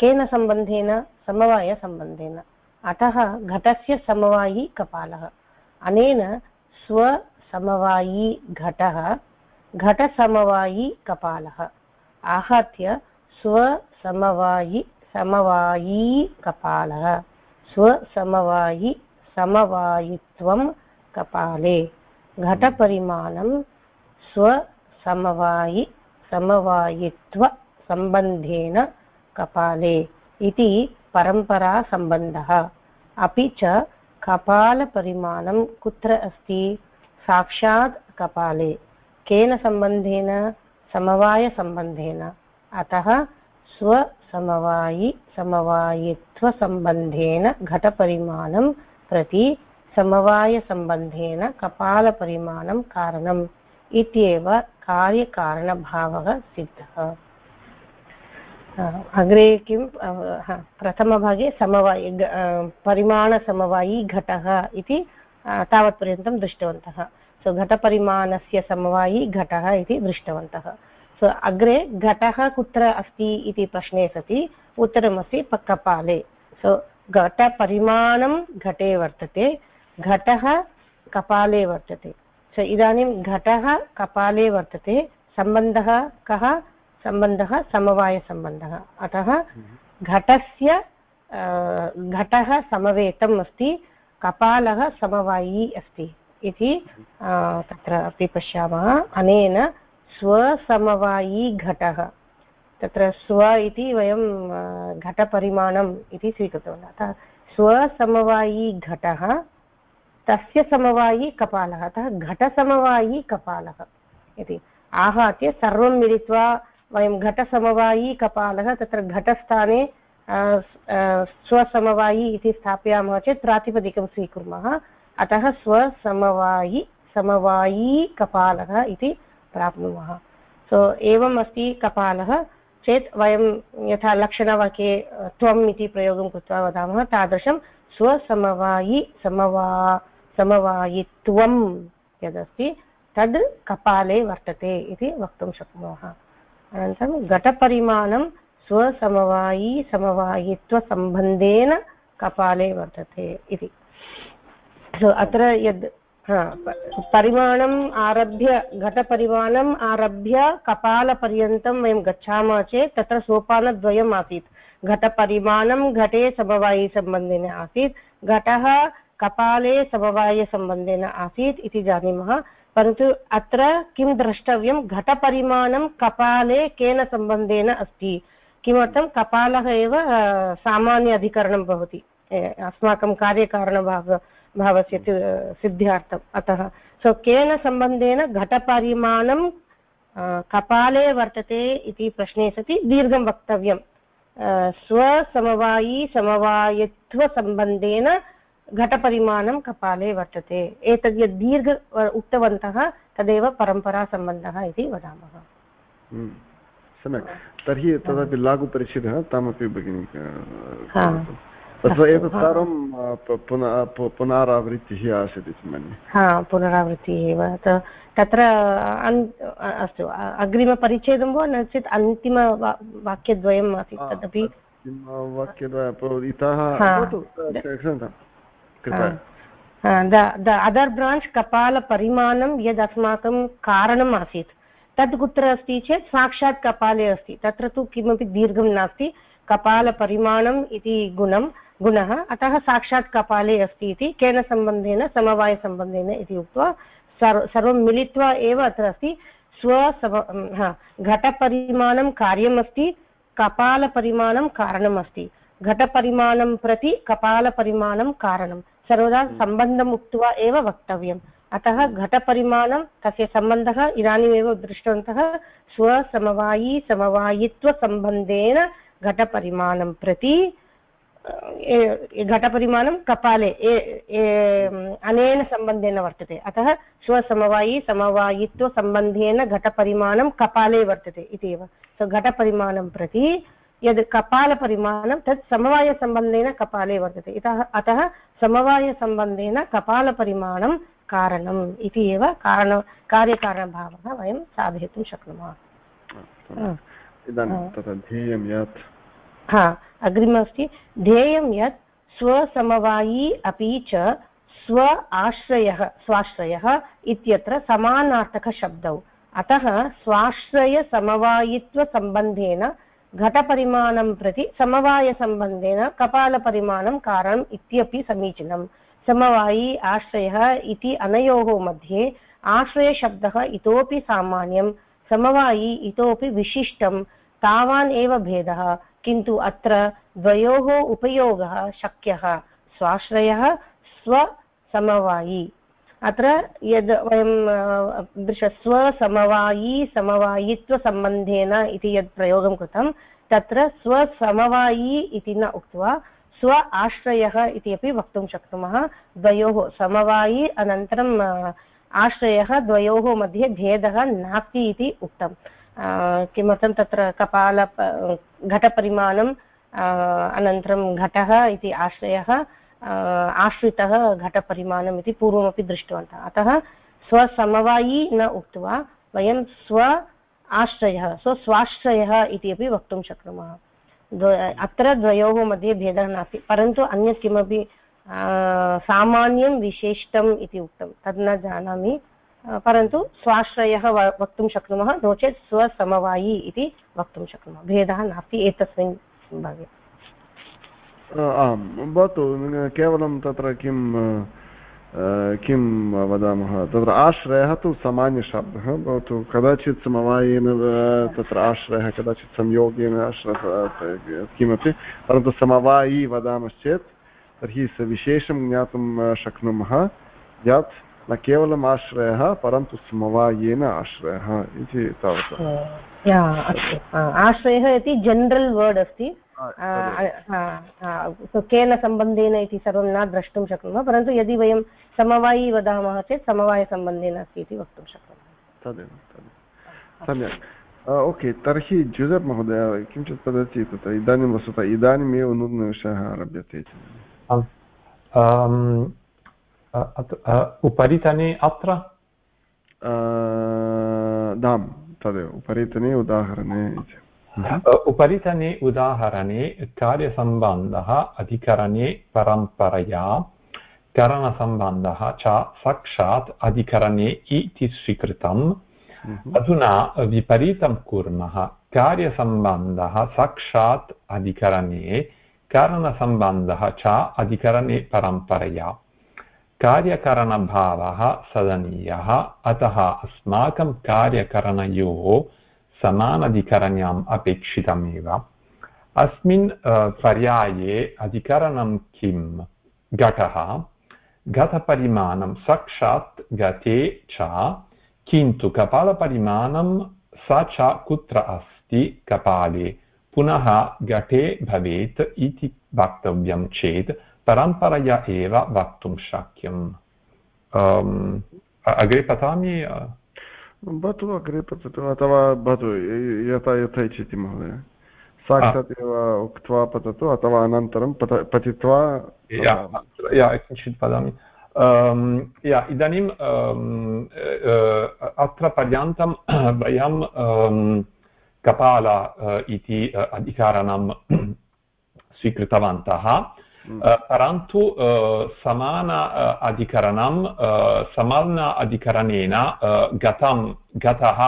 केन सम्बन्धेन? समवायसम्बन्धेन। अतः घटस्य समवायी कपालः। अनेन स्वसमवायी घटः, घटसमवायी कपालः। आहत्य स्वसमवायि, समवायी कपालः। स्वसमवायि, समवायित्वं कपाले। घटपरिमाणं स्वसमवायि समवायित्वसम्बन्धेन कपाले इति परम्परासम्बन्धः अपि च कपालपरिमाणं कुत्र अस्ति? साक्षात् कपाले। केन सम्बन्धेन समवायसम्बन्धेन अतः स्वसमवायि समवायित्वसम्बन्धेन घटपरिमाणं प्रति समवायसम्बन्धेन कपालपरिमाणं कारणम्। इत्येव कार्यकारणभावः सिद्धः। अग्रे किं प्रथमभागे समवायि परिमाणसमवायी घटः इति तावत्पर्यन्तं दृष्टवन्तः। सो घटपरिमाणस्य समवायी घटः इति दृष्टवन्तः। सो अग्रे घटः कुत्र अस्ति इति प्रश्ने सति, उत्तरमस्ति कपाले सो घटपरिमाणं घटे वर्तते, घटः कपाले वर्तते। इदानीं घटः कपाले वर्तते सम्बन्धः कः? सम्बन्धः समवायसम्बन्धः। अतः घटस्य घटः समवेतम् अस्ति कपालः समवायी अस्ति इति तत्र अपि पश्यामः। अनेन स्वसमवायी घटः। तत्र स्व इति वयं घटपरिमाणम् इति स्वीकृतवन्तः। अतः स्वसमवायी घटः तस्य समवायी कपालः, अतः घटसमवायी कपालः इति। आहत्य सर्वं मिलित्वा वयं घटसमवायी कपालः, तत्र घटस्थाने स्वसमवायी इति स्थापयामः चेत् प्रातिपदिकं स्वीकुर्मः। अतः स्वसमवायि, समवायी कपालः इति प्राप्नुमः। सो, एवम् अस्ति कपालः, चेत् वयं यथा लक्षणवाक्ये, त्वम् इति प्रयोगं कृत्वा वदामः, तादृशं स्वसमवायि, समवा समवायित्वं यदस्ति, तद् कपाले वर्तते इति वक्तुं शक्नुमः। अनन्तरं घटपरिमाणं स्वसमवायी, समवायित्वसम्बन्धेन कपाले वर्तते इति। अत्र यद् परिमाणम् आरभ्य, घटपरिमाणम् आरभ्य कपालपर्यन्तं वयं गच्छामः चेत् तत्र सोपानद्वयम् आसीत्। घटपरिमाणं, घटे समवायिसम्बन्धेन आसीत्। घटः कपाले समवायसम्बन्धेन आसीत् इति जानीमः, परन्तु अत्र किं द्रष्टव्यं? घटपरिमाणं कपाले केन सम्बन्धेन अस्ति? किमर्थं? कपालः एव सामान्य अधिकरणं भवति। अस्माकं कार्यकारणभाव भावस्य सिद्ध्यार्थम्। अतः, सो केन सम्बन्धेन घटपरिमाणं कपाले वर्तते इति प्रश्ने सति दीर्घं वक्तव्यं स्वसमवायी समवायित्वसम्बन्धेन घटपरिमाणं कपाले वर्तते एतद् यद् दीर्घ उक्तवन्तः तदेव परम्परासम्बन्धः इति वदामः हम्म, सम्यक् तर्हि तदपि लाघुपरिच्छेदः तामपि भगिनी एतत् सर्वं पुनः पुनरावृत्तिः आसीत् इति मन्ये हा पुनरावृत्तिः एव तत्र अस्तु अग्रिमपरिच्छेदं वा नो चेत् अन्तिम वाक्यद्वयम् आसीत् तदपि वाक्यद्वय इतः द अदर् ब्राञ्च् कपालपरिमाणं यद् अस्माकं कारणम् आसीत्। तद् कुत्र अस्ति चेत् साक्षात् कपाले अस्ति। तत्र तु किमपि दीर्घं नास्ति। कपालपरिमाणम् इति गुणं, गुणः, अतः साक्षात् कपाले अस्ति इति केन सम्बन्धेन, समवायसम्बन्धेन इति उक्त्वा सर्व, सर्वं मिलित्वा एव अत्र अस्ति। स्वसम घटपरिमाणं कार्यमस्ति कपालपरिमाणं कारणमस्ति घटपरिमाणं प्रति कपालपरिमाणं कारणं सर्वदा हम्म। सम्बन्धम् उक्त्वा एव वक्तव्यम्। अतः घटपरिमाणं तस्य सम्बन्धः इदानीमेव दृष्टवन्तः स्वसमवायी समवायित्वसम्बन्धेन घटपरिमाणं प्रति घटपरिमाणं कपाले अनेन सम्बन्धेन वर्तते। अतः स्वसमवायि समवायित्वसम्बन्धेन घटपरिमाणं कपाले वर्तते इति एव। सो घटपरिमाणं प्रति यद् कपालपरिमाणं तत् समवायसम्बन्धेन कपाले वर्तते। इतः अतः समवायसम्बन्धेन कपालपरिमाणं कारणम् इति एव कारण कार्यकारणभावः वयं साधयितुं शक्नुमः। हा अग्रिममस्ति ध्येयं यत् स्वसमवायी अपि च स्व आश्रयः स्वाश्रयः इत्यत्र समानार्थकशब्दौ। अतः स्वाश्रयसमवायित्वसम्बन्धेन घटपरिमाणं प्रति समवायसम्बन्धेन कपालपरिमाणं कारणम् इत्यपि समीचीनं समवायी आश्रयः इति अनयोः मध्ये आश्रयशब्दः इतोपि सामान्यं समवायी इतोपि विशिष्टं तावान् एव भेदः, किन्तु अत्र द्वयोः उपयोगः शक्यः। स्वाश्रयः स्वसमवायी अत्र यद् वयं दृश स्वसमवायी समवायित्वसम्बन्धेन इति यत् प्रयोगं कृतं, तत्र स्वसमवायी इति न उक्त्वा, स्व आश्रयः इति अपि वक्तुं शक्नुमः। द्वयोः, समवायी अनन्तरम् आश्रयः, द्वयोः मध्ये भेदः नास्ति इति उक्तम् किमर्थं तत्र कपाल घटपरिमाणं अनन्तरं घटः इति आश्रयः आश्रितः घटपरिमाणम् इति पूर्वमपि दृष्टवन्तः। अतः स्वसमवायी न उक्त्वा वयं स्व आश्रयः, स्वस्वाश्रयः इति अपि वक्तुं शक्नुमः। अत्र द्वयोः मध्ये भेदः नास्ति, परन्तु अन्यत् किमपि सामान्यं विशिष्टम् इति उक्तं, तद् न जानामि। परन्तु स्वाश्रयः वक्तुं शक्नुमः, नो चेत् स्वसमवायी इति वक्तुं शक्नुमः। भेदः नास्ति एतस्मिन् भागे आम्, भवतु, केवलं तत्र किं किं वदामः, तत्र आश्रयः तु सामान्यशब्दः, भवतु कदाचित् समवायेन तत्र आश्रयः, कदाचित् संयोगेन आश्रयः किमपि, परन्तु समवायी वदामश्चेत्, तर्हि विशेषं ज्ञातुं शक्नुमः, यत् न केवलम् आश्रयः, परन्तु समवायेन आश्रयः इति तावत्। आश्रयः इति जनरल् वर्ड् अस्ति। केन सम्बन्धेन इति सर्वं न द्रष्टुं शक्नुमः परन्तु यदि वयं समवायी वदामः चेत् समवायसम्बन्धेन अस्ति इति वक्तुं शक्नुमः। तदेव सम्यक्। ओके तर्हि जुजर् महोदय किञ्चित् वदति तत्र इदानीं वस्तुतः इदानीमेव नूतनविषयः आरभ्यते उपरितने अत्र? दाम् तदेव उपरितने उदाहरणे उपरितने उदाहरणे कार्यसम्बन्धः अधिकरणे परम्परया करणसम्बन्धः च साक्षात् अधिकरणे इति स्वीकृतम् अधुना विपरीतं कुर्मः कार्यसम्बन्धः साक्षात् अधिकरणे करणसम्बन्धः च अधिकरणे परम्परया कार्यकरणभावः सदनीयः अतः अस्माकं कार्यकरणयोः समानधिकरण्याम् अपेक्षितमेव अस्मिन् पर्याये अधिकरणं किं घटः घटपरिमाणं साक्षात् घटे च किन्तु कपालपरिमाणं स च कुत्र अस्ति कपाले पुनः घटे भवेत् इति वक्तव्यं चेत् परम्परया एव वक्तुं शक्यम् अग्रे पठामि भवतु अग्रे पठतु अथवा भवतु यथा यथा इच्छति महोदय साक्षात् एव उक्त्वा पठतु अथवा अनन्तरं पठ पठित्वा किञ्चित् वदामि या इदानीं अत्र पर्यन्तं वयं कपाल इति अधिकारणं स्वीकृतवन्तः परन्तु समान अधिकरणं समान अधिकरणेन गतं गतः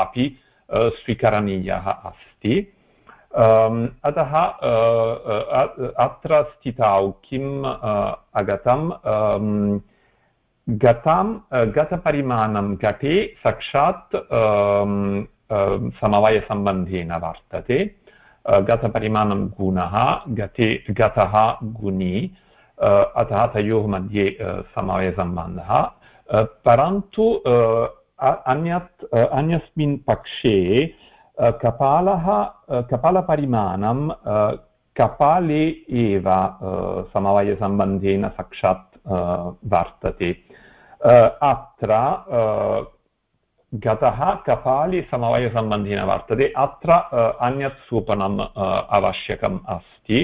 अपि स्वीकरणीयः अस्ति अतः अत्र स्थितौ किम् अगतं गतं गतपरिमाणं घटे साक्षात् समवायसम्बन्धेन वर्तते गतपरिमाणं गुणः गते गतः गुणी अतः तयोः मध्ये समवायसम्बन्धः परन्तु अन्यत् अन्यस्मिन् पक्षे कपालः कपालपरिमाणं कपाले एव समवायसम्बन्धेन साक्षात् वर्तते अत्र गतः कपाले समवायसम्बन्धेन वर्तते। अत्र अन्यत् सूपनम् आवश्यकम् अस्ति।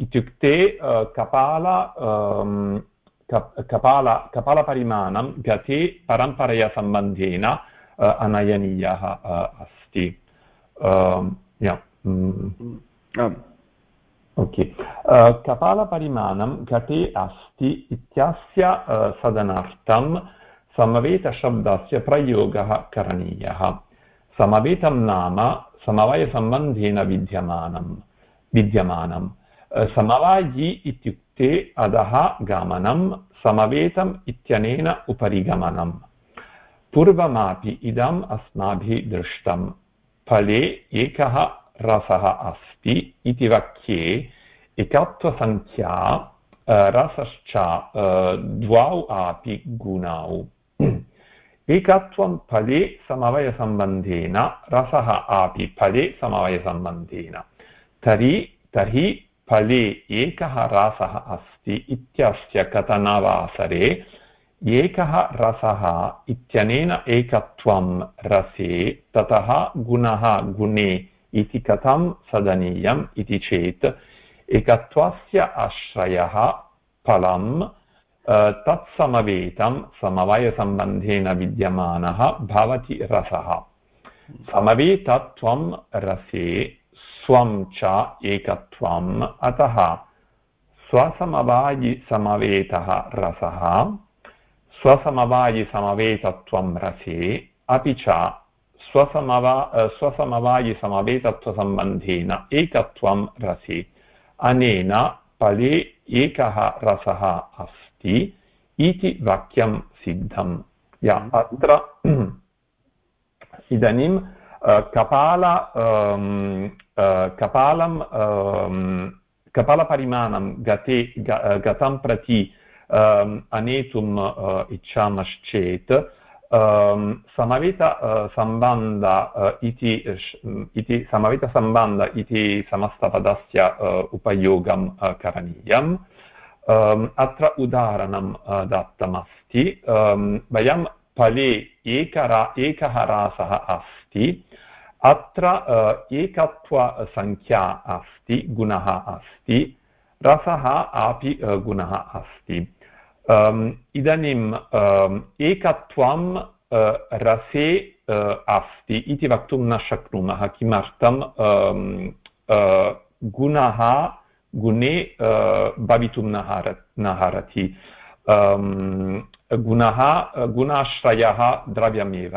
इत्युक्ते कपाल कपाल कपालपरिमाणं गते परम्परया सम्बन्धेन अनयनीयः अस्ति। ओके। कपालपरिमाणं घटे अस्ति इत्यस्य सदनार्थं समवेतशब्दस्य प्रयोगः करणीयः। समवेतं नाम समवायसम्बन्धेन विद्यमानं विद्यमानं। समवायी इत्युक्ते अधः गमनं समवेतम् इत्यनेन उपरि गमनम् पूर्वमापि इदम् अस्माभिः दृष्टं फले एकः रसः अस्ति इति वाक्ये एकत्वसङ्ख्या रसश्च द्वौ अपि गुणौ। एकत्वं फले समवयसम्बन्धेन रसः अपि फले समवयसम्बन्धेन तर्हि तर्हि फले एकः रसः अस्ति इत्यस्य कथनावासरे, एकः रसः इत्यनेन एकत्वं रसे, ततः गुणः गुणे इति कथं सदनीयम् इति चेत्, एकत्वस्य आश्रयः फलं तत्समवेतं समवायसम्बन्धेन विद्यमानः भवति रसः। समवेतत्वं रसे, स्वं च एकत्वम् अतः। स्वसमवायिसमवेतः रसः। स्वसमवायिसमवेतत्वं रसे, अपि च स्वसमवा स्वसमवायिसमवेतत्वसम्बन्धेन एकत्वं रसे। अनेन फले एकः रसः अस्ति इति वाक्यं सिद्धम् या अत्र इदानीं कपाल कपालं कपालपरिमाणं गते गतं प्रति अनेतुम् इच्छामश्चेत् समवेतसम्बन्ध इति इति समवेतसम्बन्ध इति समस्तपदस्य उपयोगं करणीयम्। अत्र उदाहरणं दत्तमस्ति वयं फले एकरा एकः रासः अस्ति अत्र एकत्वसङ्ख्या अस्ति गुणः अस्ति रसः अपि गुणः अस्ति इदानीम् एकत्वं रसे अस्ति इति वक्तुं न शक्नुमः किमर्थं गुणः गुणे भवितुं न हर गुणः गुणाश्रयः द्रव्यमेव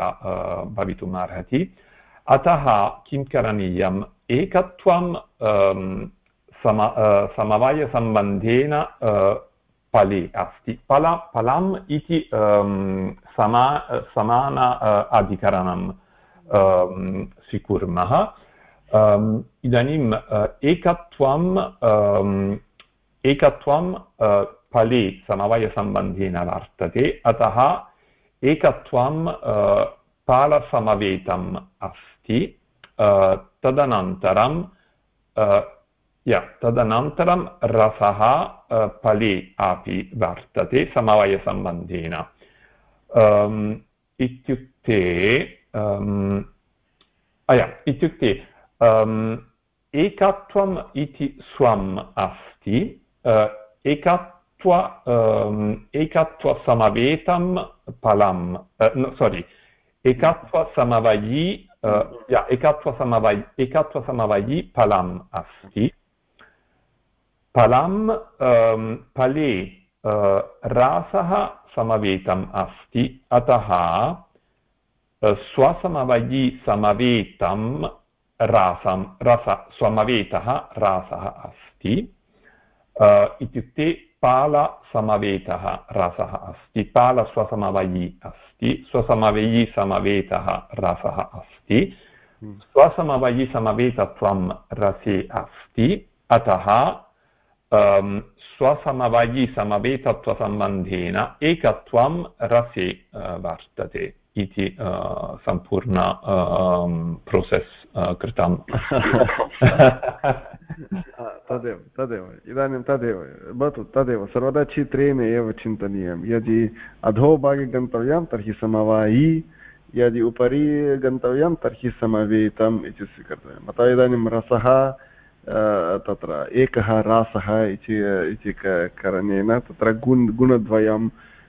भवितुम् अर्हति अतः किं करणीयम् एकत्वं सम समवायसम्बन्धेन फले अस्ति फल फलम् इति समा समान अधिकरणं स्वीकुर्मः इदानीम् एकत्वम् एकत्वं फले समवायसम्बन्धेन वर्तते अतः एकत्वं पालसमवेतम् अस्ति तदनन्तरं या तदनन्तरं रसः फले अपि वर्तते समवायसम्बन्धेन इत्युक्ते अया इत्युक्ते एकत्वम् इति स्वम् अस्ति एकत्व एकत्वसमवेतं फलं सोरि एकत्वसमवयी एकत्वसमवयि एकत्वसमवयी फलम् अस्ति फलं फले रासः समवेतम् अस्ति अतः स्वसमवयि समवेतं रासं रस स्वमवेतः रासः अस्ति इत्युक्ते पालसमवेतः रसः अस्ति पालस्वसमवयि अस्ति स्वसमवयि समवेतः रसः अस्ति। स्वसमवयि समवेतत्वं रसे अस्ति अतः स्वसमवायि समवेतत्वसम्बन्धेन एकत्वं रसे वर्तते इति सम्पूर्ण प्रोसेस् कृतं तदेव तदेव इदानीं तदेव भवतु तदेव सर्वदा चित्रेण एव चिन्तनीयं यदि अधोभागे गन्तव्यं तर्हि समवायी यदि उपरि गन्तव्यं तर्हि समवेतम् इति स्वीकर्तव्यम् अतः इदानीं रसः तत्र एकः रासः इति करणेन तत्र गुण गुणद्वयं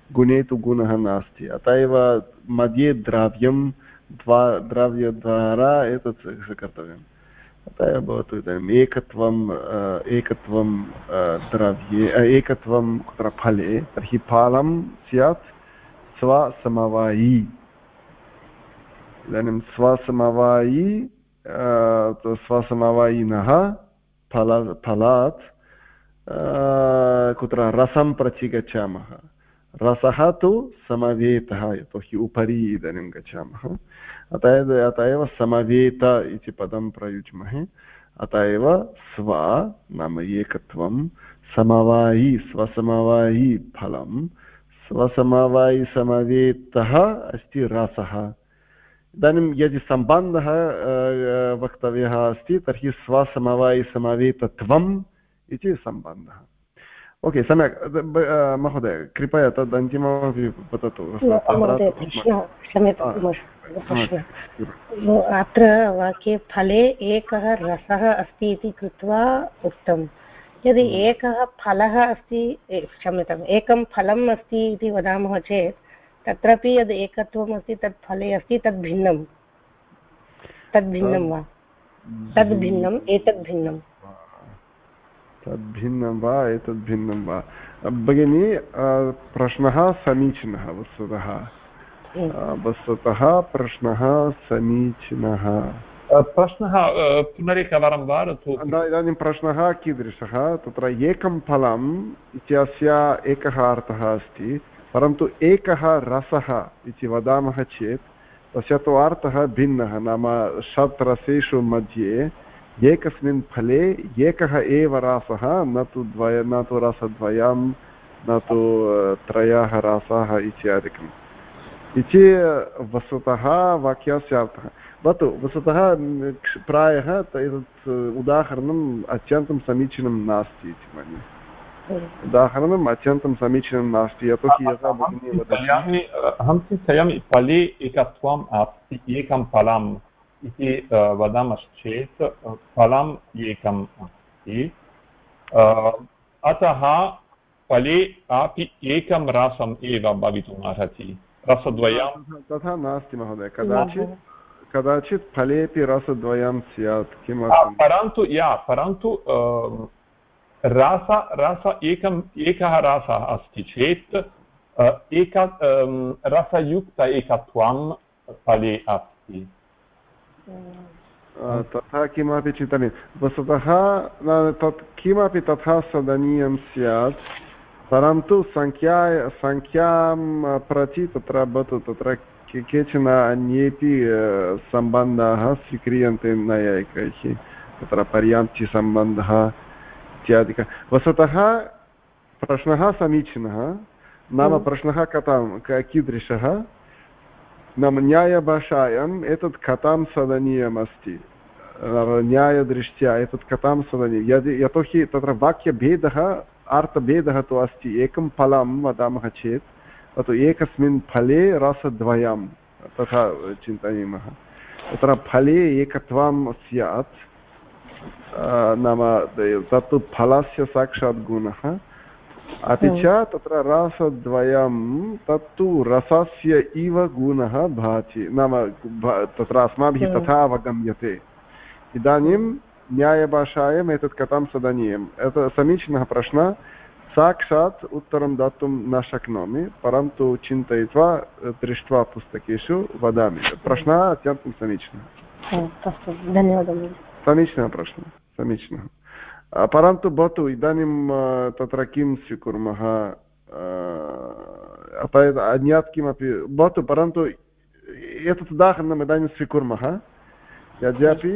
गुणे तु गुणः नास्ति अत एव मध्ये द्रव्यं द्वा द्रव्यद्वारा एतत् स्वीकर्तव्यम् अत एव भवतु इदानीम् एकत्वम् एकत्वं द्रव्ये एकत्वं कुत्र फले तर्हि फलं स्यात् स्वसमवायी इदानीं स्वसमवायी स्वसमवायिनः फल फलात् कुत्र रसं प्रति गच्छामः रसः तु समवेतः यतोहि उपरि इदानीं गच्छामः। अत एव अत एव समवेत इति पदं प्रयुज्महे। अत एव स्व नाम एकत्वं, समवायि, स्वसमवायि फलं, स्वसमवायि समवेतः अस्ति रसः। इदानीं यदि सम्बन्धः वक्तव्यः अस्ति, तर्हि स्वसमवायिसमवेतत्वम् इति सम्बन्धः। ओके सम्यक् महोदय कृपया तद् अन्तिममपि वदतु अत्र वाक्ये फले एकः रसः अस्ति इति कृत्वा उक्तं यदि। एकः फलः अस्ति क्षम्यताम् एकं फलम् अस्ति इति वदामः चेत् तत्रापि यद् एकत्वम् अस्ति तत् फले अस्ति तद् भिन्नं तद् भिन्नं वा तद् भिन्नम् एतद् भिन्नम् तद्भिन्नं वा एतद् भिन्नं वा। भगिनी प्रश्नः समीचीनः वस्तुतः। वस्तुतः प्रश्नः समीचीनः। प्रश्नः पुनरेकवारं वदतु इदानीं प्रश्नः कीदृशः? तत्र एकं फलम् इत्यस्य एकः अर्थः अस्ति परन्तु एकः रसः इति वदामः चेत् तस्य तु अर्थः भिन्नः। नाम षट् रसेषु मध्ये एकस्मिन् फले एकः एव रासः न तु द्वय न तु रसद्वयं न तु त्रयः रासाः इत्यादिकम् इति वस्तुतः वाक्यस्य अर्थः भवतु वस्तुतः प्रायः एतत् उदाहरणम् अत्यन्तं समीचीनं नास्ति इति मन्ये उदाहरणम् अत्यन्तं समीचीनं नास्ति यतोहि यथा भगिनी अहं चिन्तयामि फले एकत्वम् अस्ति एकं फलं इति वदामश्चेत् फलम् एकम् अस्ति। अतः फले अपि एकं रसम् एव भवितुम् अर्हति। रसद्वयं तथा नास्ति महोदय। कदाचित् कदाचित् फलेपि रसद्वयं स्यात् किमर्थं परन्तु या परन्तु रस रस एकम् एकः रसः अस्ति चेत् एक रसयुक्त एकत्वं फले अस्ति। तथा किमपि चिन्तनीयं। वस्तुतः तत् किमपि तथा सदनीयं स्यात् परन्तु सङ्ख्या सङ्ख्यां प्रति तत्र भवतु तत्र केचन अन्येपि सम्बन्धाः स्वीक्रियन्ते नैयायिकैः तत्र पर्याप्तिसम्बन्धः इत्यादिक। वस्तुतः प्रश्नः समीचीनः। नाम प्रश्नः कथं कीदृशः? नाम न्यायभाषायाम् एतत् कथां सदनीयमस्ति। न्यायदृष्ट्या एतत् कथां सदनीयं। यदि, यतोहि तत्र वाक्यभेदः, अर्थभेदः तु अस्ति। एकं फलं वदामः चेत् तत् एकस्मिन् फले रसद्वयं तथा चिन्तयामः तत्र फले एकत्वं स्यात्। नाम तत्तु फलस्य साक्षात् गुणः। अपि च तत्र रसद्वयं तत्तु रसस्य इव गुणः भाति नाम तत्र अस्माभिः तथा अवगम्यते। इदानीं न्यायभाषायाम् एतत् कथं सदनीयम्। एतत् समीचीनः प्रश्नः। साक्षात् उत्तरं दातुं न शक्नोमि परन्तु चिन्तयित्वा दृष्ट्वा पुस्तकेषु वदामि। प्रश्नः अत्यन्तं समीचीनः। धन्यवादः समीचीनः प्रश्नः समीचीनः। परन्तु भवतु इदानीं तत्र किं स्वीकुर्मः अतः अन्यत् किमपि भवतु परन्तु एतत् उदाहरणम् इदानीं स्वीकुर्मः यद्यपि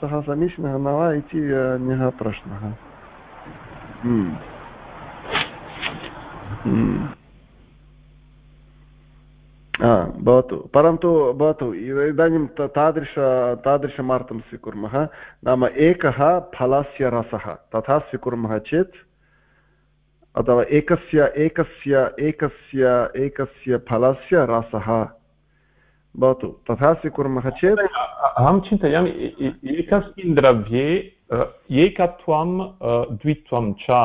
सः समीचीनः न वा इति अन्यः प्रश्नः हम्म। भवतु परन्तु भवतु इदानीं तादृश तादृशमार्थं स्वीकुर्मः नाम एकः फलस्य रसः तथा स्वीकुर्मः चेत् अथवा एकस्य एकस्य एकस्य एकस्य फलस्य रसः भवतु तथा स्वीकुर्मः चेत् अहं चिन्तयामि एकस्मिन् द्रव्ये एकत्वं द्वित्वं च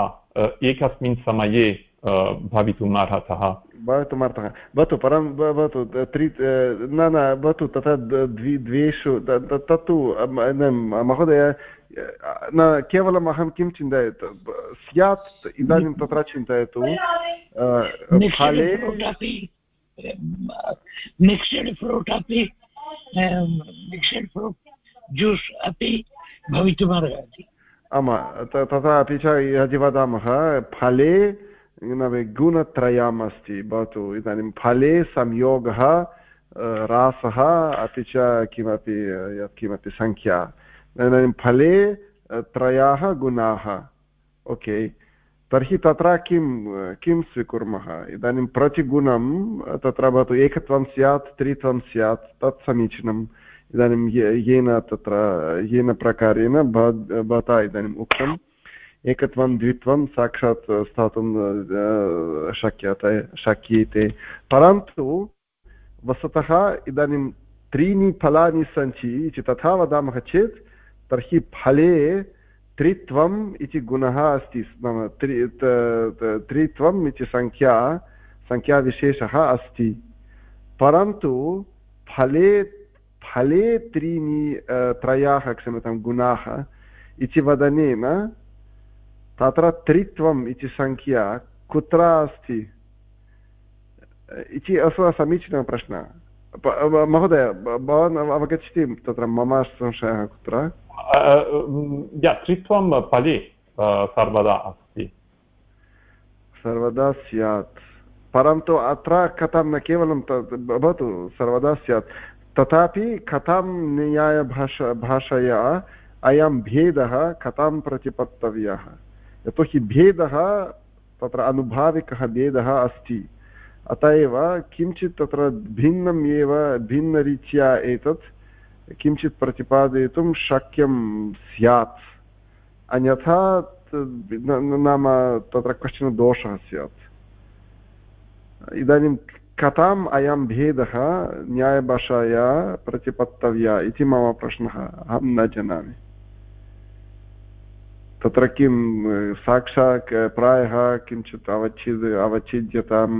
एकस्मिन् समये भवितुम् अर्हतः। भवितुमर्थः भवतु परं भवतु त्रि न न भवतु तथा द्वि द्वेषु तत्तु महोदय न केवलम् अहं किं चिन्तयतु? स्यात् इदानीं तत्र चिन्तयतु। फले मिक्स्ड् फ्रूट् अपि मिक्स्ड् फ्रूट् ज्यूस् अपि भवितुमर्हति आमां तथा अपि च यदि वदामः फले गुणत्रयम् अस्ति भवतु इदानीं फले संयोगः रासः अपि च किमपि यत्किमपि सङ्ख्या इदानीं फले त्रयाः गुणाः ओके तर्हि तत्र किं किं स्वीकुर्मः इदानीं प्रतिगुणं तत्र भवतु एकत्वं स्यात् त्रित्वं स्यात् तत् समीचीनम् इदानीं येन तत्र येन प्रकारेण भवता इदानीम् उक्तं एकत्वं द्वित्वं साक्षात् स्थातुं शक्यते शक्यते। परन्तु वस्तुतः इदानीं त्रीणि फलानि सन्ति इति तथा वदामः चेत्, तर्हि फले त्रित्वम् इति गुणः अस्ति। नाम त्रि त्रित्वम् इति सङ्ख्या सङ्ख्याविशेषः अस्ति। परन्तु फले फले त्रीणि त्रयाः क्षम्यतां गुणाः इति वदनेन तत्र त्रित्वम् इति सङ्ख्या कुत्र अस्ति? इति असु समीचीनः प्रश्नः। महोदय भवान् अवगच्छति तत्र मम संशयः कुत्र? त्रित्वं फले सर्वदा अस्ति। सर्वदा स्यात्। परन्तु अत्र कथं न केवलं तत् भवतु सर्वदा स्यात्। तथापि कथं न्यायभाषा भाषया अयं भेदः कथं प्रतिपत्तव्यः? यतोहि भेदः तत्र अनुभाविकः भेदः अस्ति। अत एव किञ्चित् तत्र भिन्नम् एव, भिन्नरीत्या एतत् किञ्चित् प्रतिपादयितुं शक्यं स्यात्। अन्यथा नाम तत्र कश्चन दोषः स्यात्। इदानीं कथाम् अयं भेदः न्यायभाषाया प्रतिपत्तव्या इति मम प्रश्नः, अहं न जानामि। तत्र किं साक्षात् प्रायः किञ्चित् अवच्छिद् अवच्छिद्यतां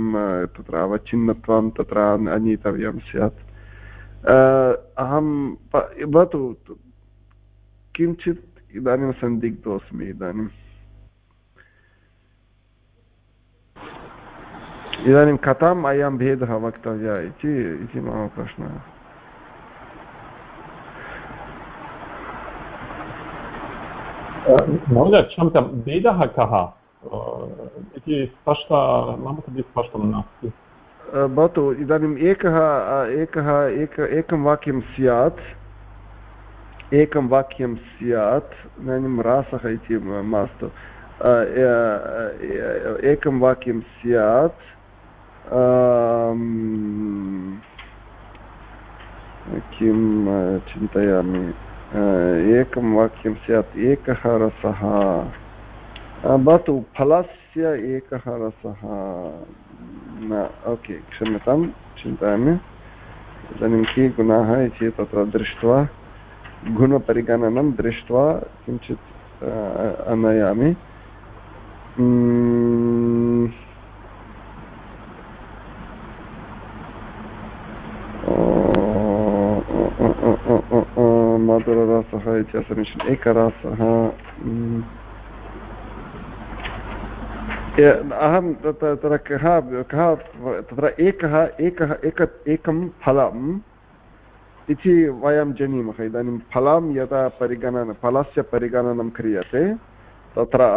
तत्र अवच्छिन्नत्वं तत्र आनीतव्यं स्यात् अहं भवतु किञ्चित् इदानीं सन्दिग्धोऽस्मि इदानीम् इदानीं कथम् अयं भेदः वक्तव्यः इति मम प्रश्नः महोदय क्षम्यतां भेदः कः इति स्पष्ट मम कृते स्पष्टं नास्ति भवतु इदानीम् एकः एकः एक एकं वाक्यं स्यात् एकं वाक्यं स्यात् इदानीं रासः इति मास्तु एकं वाक्यं स्यात् किं चिन्तयामि एकं वाक्यं स्यात् एकः रसः भवतु फलस्य एकः रसः न ओके क्षम्यतां चिन्तयामि इदानीं के गुणाः इति तत्र दृष्ट्वा गुणपरिगणनं दृष्ट्वा किञ्चित् आनयामि मधुररसः इति समीचीनम् एकरसः अहं तत्र कः कः तत्र एकः एकः एक एकं फलम् इति वयं जानीमः इदानीं फलं यदा परिगणनं फलस्य परिगणनं क्रियते तत्र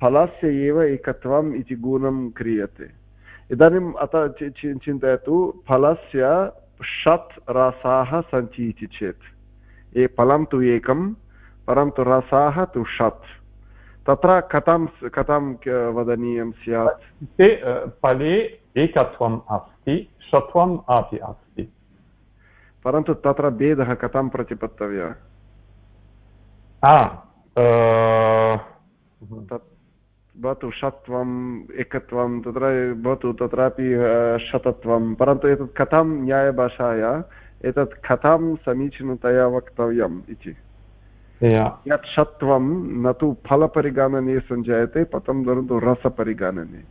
फलस्य एव एकत्वम् इति गुणं क्रियते इदानीम् अतः चिन्तयतु फलस्य षट् रसाः सन्ति इति चेत् ए फलं तु एकं परन्तु रसाः तु षट् तत्र कथं कथं वदनीयं स्यात्? ते फले एकत्वम् अस्ति षत्वम् अपि अस्ति। परन्तु तत्र भेदः कथं प्रतिपत्तव्य? भवतु षत्वम् एकत्वं तत्र भवतु तत्रापि शतत्वं परन्तु एतत् कथं न्यायभाषाया एतत् कथं समीचीनतया वक्तव्यम् इति यत् षत्वं न तु फलपरिगणने सञ्जायते पतं परन्तु रसपरिगणने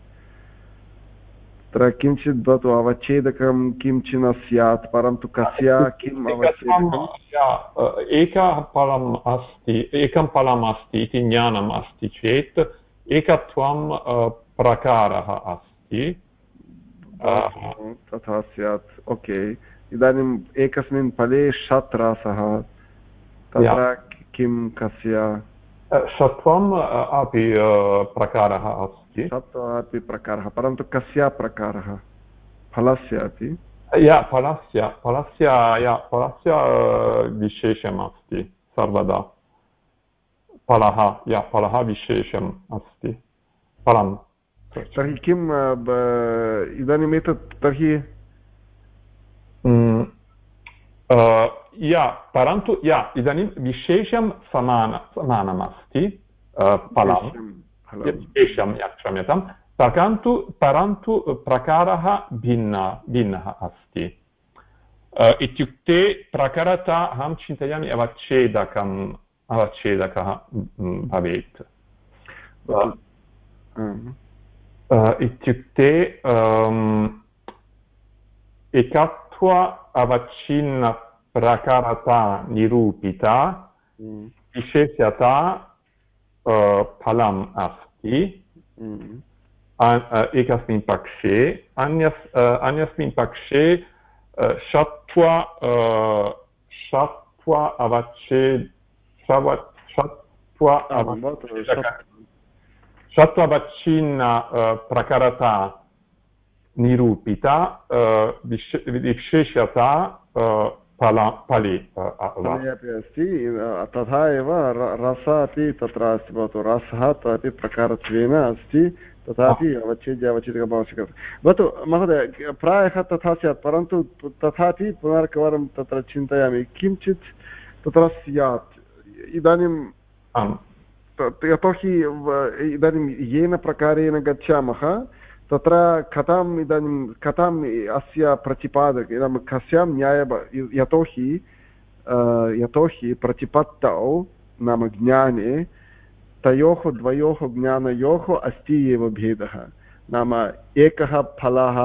तत्र किञ्चित् भवतु अवच्छेदकं किञ्चित् स्यात् परन्तु कस्य किम् एकः फलम् अस्ति एकं फलम् अस्ति इति ज्ञानम् अस्ति चेत् एकत्वं प्रकारः अस्ति तथा स्यात् ओके इदानीम् एकस्मिन् फले षट् रासः तत्र किं कस्य? षत्वम् अपि प्रकारः अस्ति। षत्वम् अपि प्रकारः परन्तु कस्य प्रकारः? फलस्य अपि? या फलस्य फलस्य या फलस्य विशेषम् अस्ति सर्वदा। फलः या फलः विशेषम् अस्ति फलं तर्हि किम् इदानीम् एतत् तर्हि या परन्तु या इदानीं विशेषं समान समानमस्ति फलं विशेषं क्षम्यतां परन्तु परन्तु प्रकारः भिन्न भिन्नः अस्ति इत्युक्ते प्रकारता अहं चिन्तयामि अवच्छेदकम् अवच्छेदकः भवेत् इत्युक्ते एकत्व अवच्छिन्न प्रकारता निरूपिता। विशेषता फलम् अस्ति। एकस्मिन् पक्षे अन्यस् अन्यस्मिन् पक्षे षत्व षत्व अवच्छेद षत्व षत्ववच्छिन्न प्रकारता निरूपिता विशेषता फल फले अपि अस्ति तथा एव रस अपि तत्र अस्ति भवतु रसः अपि प्रकारत्वेन अस्ति तथापि अवच्छेद्य अवच्छेदकम् आवश्यकं भवतु महोदय प्रायः तथा स्यात् परन्तु तथापि पुनरेकवारं तत्र चिन्तयामि किञ्चित् तत्र स्यात् इदानीं यतोहि इदानीं येन प्रकारेण गच्छामः तत्र कथाम् इदानीं, कथाम् अस्य प्रतिपादक इदानीं कस्यां न्याय यतोहि यतोहि प्रतिपत्तौ नाम ज्ञाने, तयोः द्वयोः ज्ञानयोः अस्ति एव भेदः। नाम एकः फलः,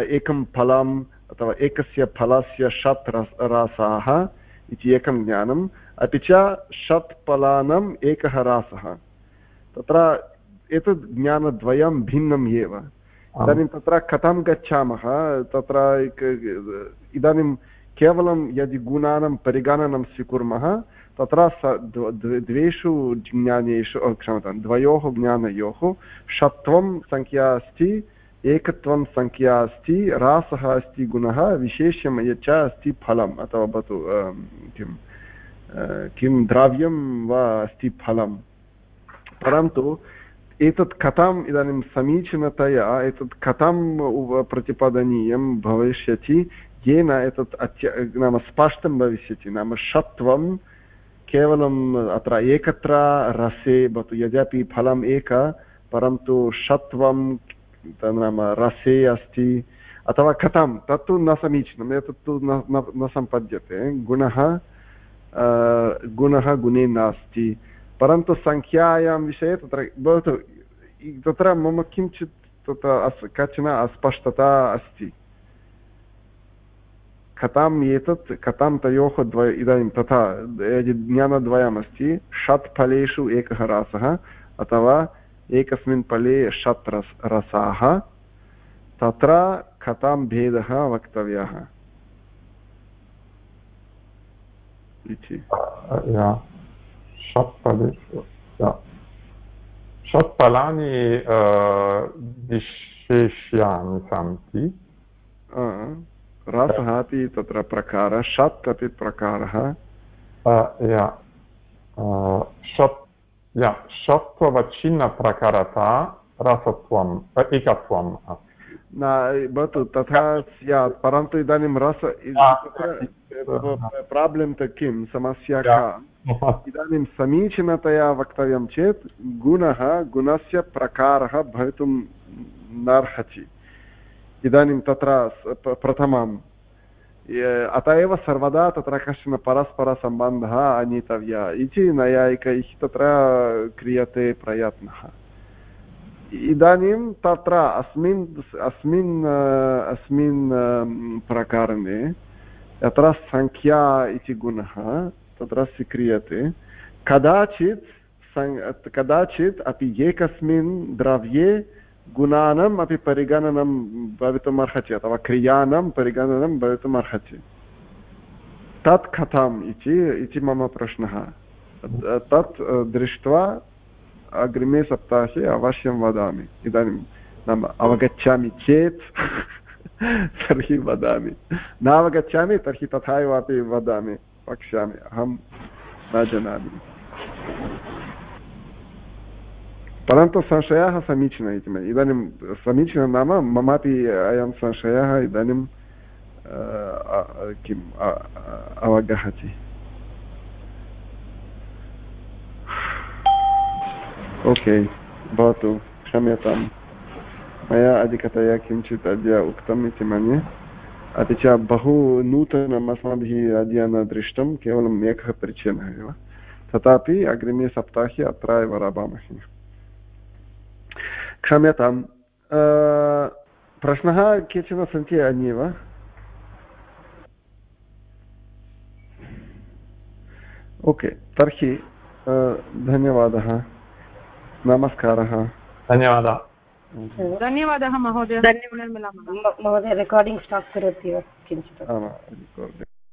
एकं फलम् अथवा एकस्य फलस्य षट् रासाः इति एकं ज्ञानम् अपि च षट् फलानाम् एकः रासः। तत्र एतद् ज्ञानद्वयं भिन्नम् एव। इदानीं तत्र कथं गच्छामः? तत्र इदानीं केवलं यदि गुणानां परिगणनं स्वीकुर्मः, तत्र द्वेषु ज्ञानेषु क्षम्यतां, द्वयोः ज्ञानयोः षत्वं सङ्ख्या अस्ति, एकत्वं सङ्ख्या अस्ति रासः अस्ति, गुणः विशेष्यं यच्च अस्ति, फलम्, अथवा भवतु किं किं द्रव्यं वा अस्ति फलं परन्तु एतत् कथम् इदानीं समीचीनतया एतत् कथं प्रतिपादनीयं भविष्यति, येन एतत् अत्य, नाम स्पष्टं भविष्यति, नाम षत्वं केवलम् अत्र एकत्र रसे भवतु, यद्यपि फलम् एक, परन्तु षत्वं नाम रसे अस्ति, अथवा कथं तत्तु न समीचीनम्, एतत्तु न न सम्पद्यते, गुणः गुणः गुणे नास्ति। परन्तु सङ्ख्यायां विषये तत्र भवतु तत्र मम किञ्चित् तत्र काचन अस्पष्टता अस्ति कथाम् एतत् कथां तयोः द्वय इदानीं तथा ज्ञानद्वयमस्ति षट् फलेषु एकः रासः अथवा एकस्मिन् फले षट् रस् रसाः तत्र कथां भेदः वक्तव्यः इति षट् फलेषु षट् फलानि विशेष्यानि सन्ति रसः अपि तत्र प्रकारः षट् अपि प्रकारः या षत्ववच्छिन्नप्रकारता रसत्वम् एकत्वम् न भवतु तथा स्यात् परन्तु इदानीं रस प्राब्लं तु किं समस्या का इदानीं समीचीनतया वक्तव्यं चेत् गुणः गुणस्य प्रकारः भवितुं नार्हति इदानीं तत्र प्रथमं अत एव सर्वदा तत्र कश्चन परस्परसम्बन्धः आनीतव्यः इति नैयायिकैः तत्र क्रियते प्रयत्नः इदानीं तत्र अस्मिन् अस्मिन् अस्मिन् प्रकरणे यत्र सङ्ख्या इति गुणः तत्र स्वीक्रियते कदाचित् कदाचित् अपि एकस्मिन् द्रव्ये गुणानाम् अपि परिगणनं भवितुम् अर्हति अथवा क्रियाणां परिगणनं भवितुम् तत् कथम् इति मम प्रश्नः तत् दृष्ट्वा अग्रिमे सप्ताहे अवश्यं वदामि इदानीं नाम अवगच्छामि चेत् तर्हि वदामि नावगच्छामि तर्हि तथा एव अपि वदामि वक्ष्यामि अहं न जानामि। परन्तु संशयः समीचीनः इति मन्ये। इदानीं समीचीनं नाम ममापि अयं संशयः इदानीं किम् अवगहति ओके, भवतु क्षम्यतां मया अधिकतया किञ्चित् अद्य उक्तम् इति मन्ये। अपि च बहु नूतनम् अस्माभिः अद्य न दृष्टं केवलम् एकः परिचयः एव। तथापि अग्रिमे सप्ताहे अत्र एव रमामहे क्षम्यतां प्रश्नः केचन सन्ति अन्ये वा? ओके, तर्हि धन्यवादः। नमस्कारः। धन्यवादः। धन्यवादः महोदय महोदय रेकार्डिङ्ग् स्टाप् करोति वा किञ्चित्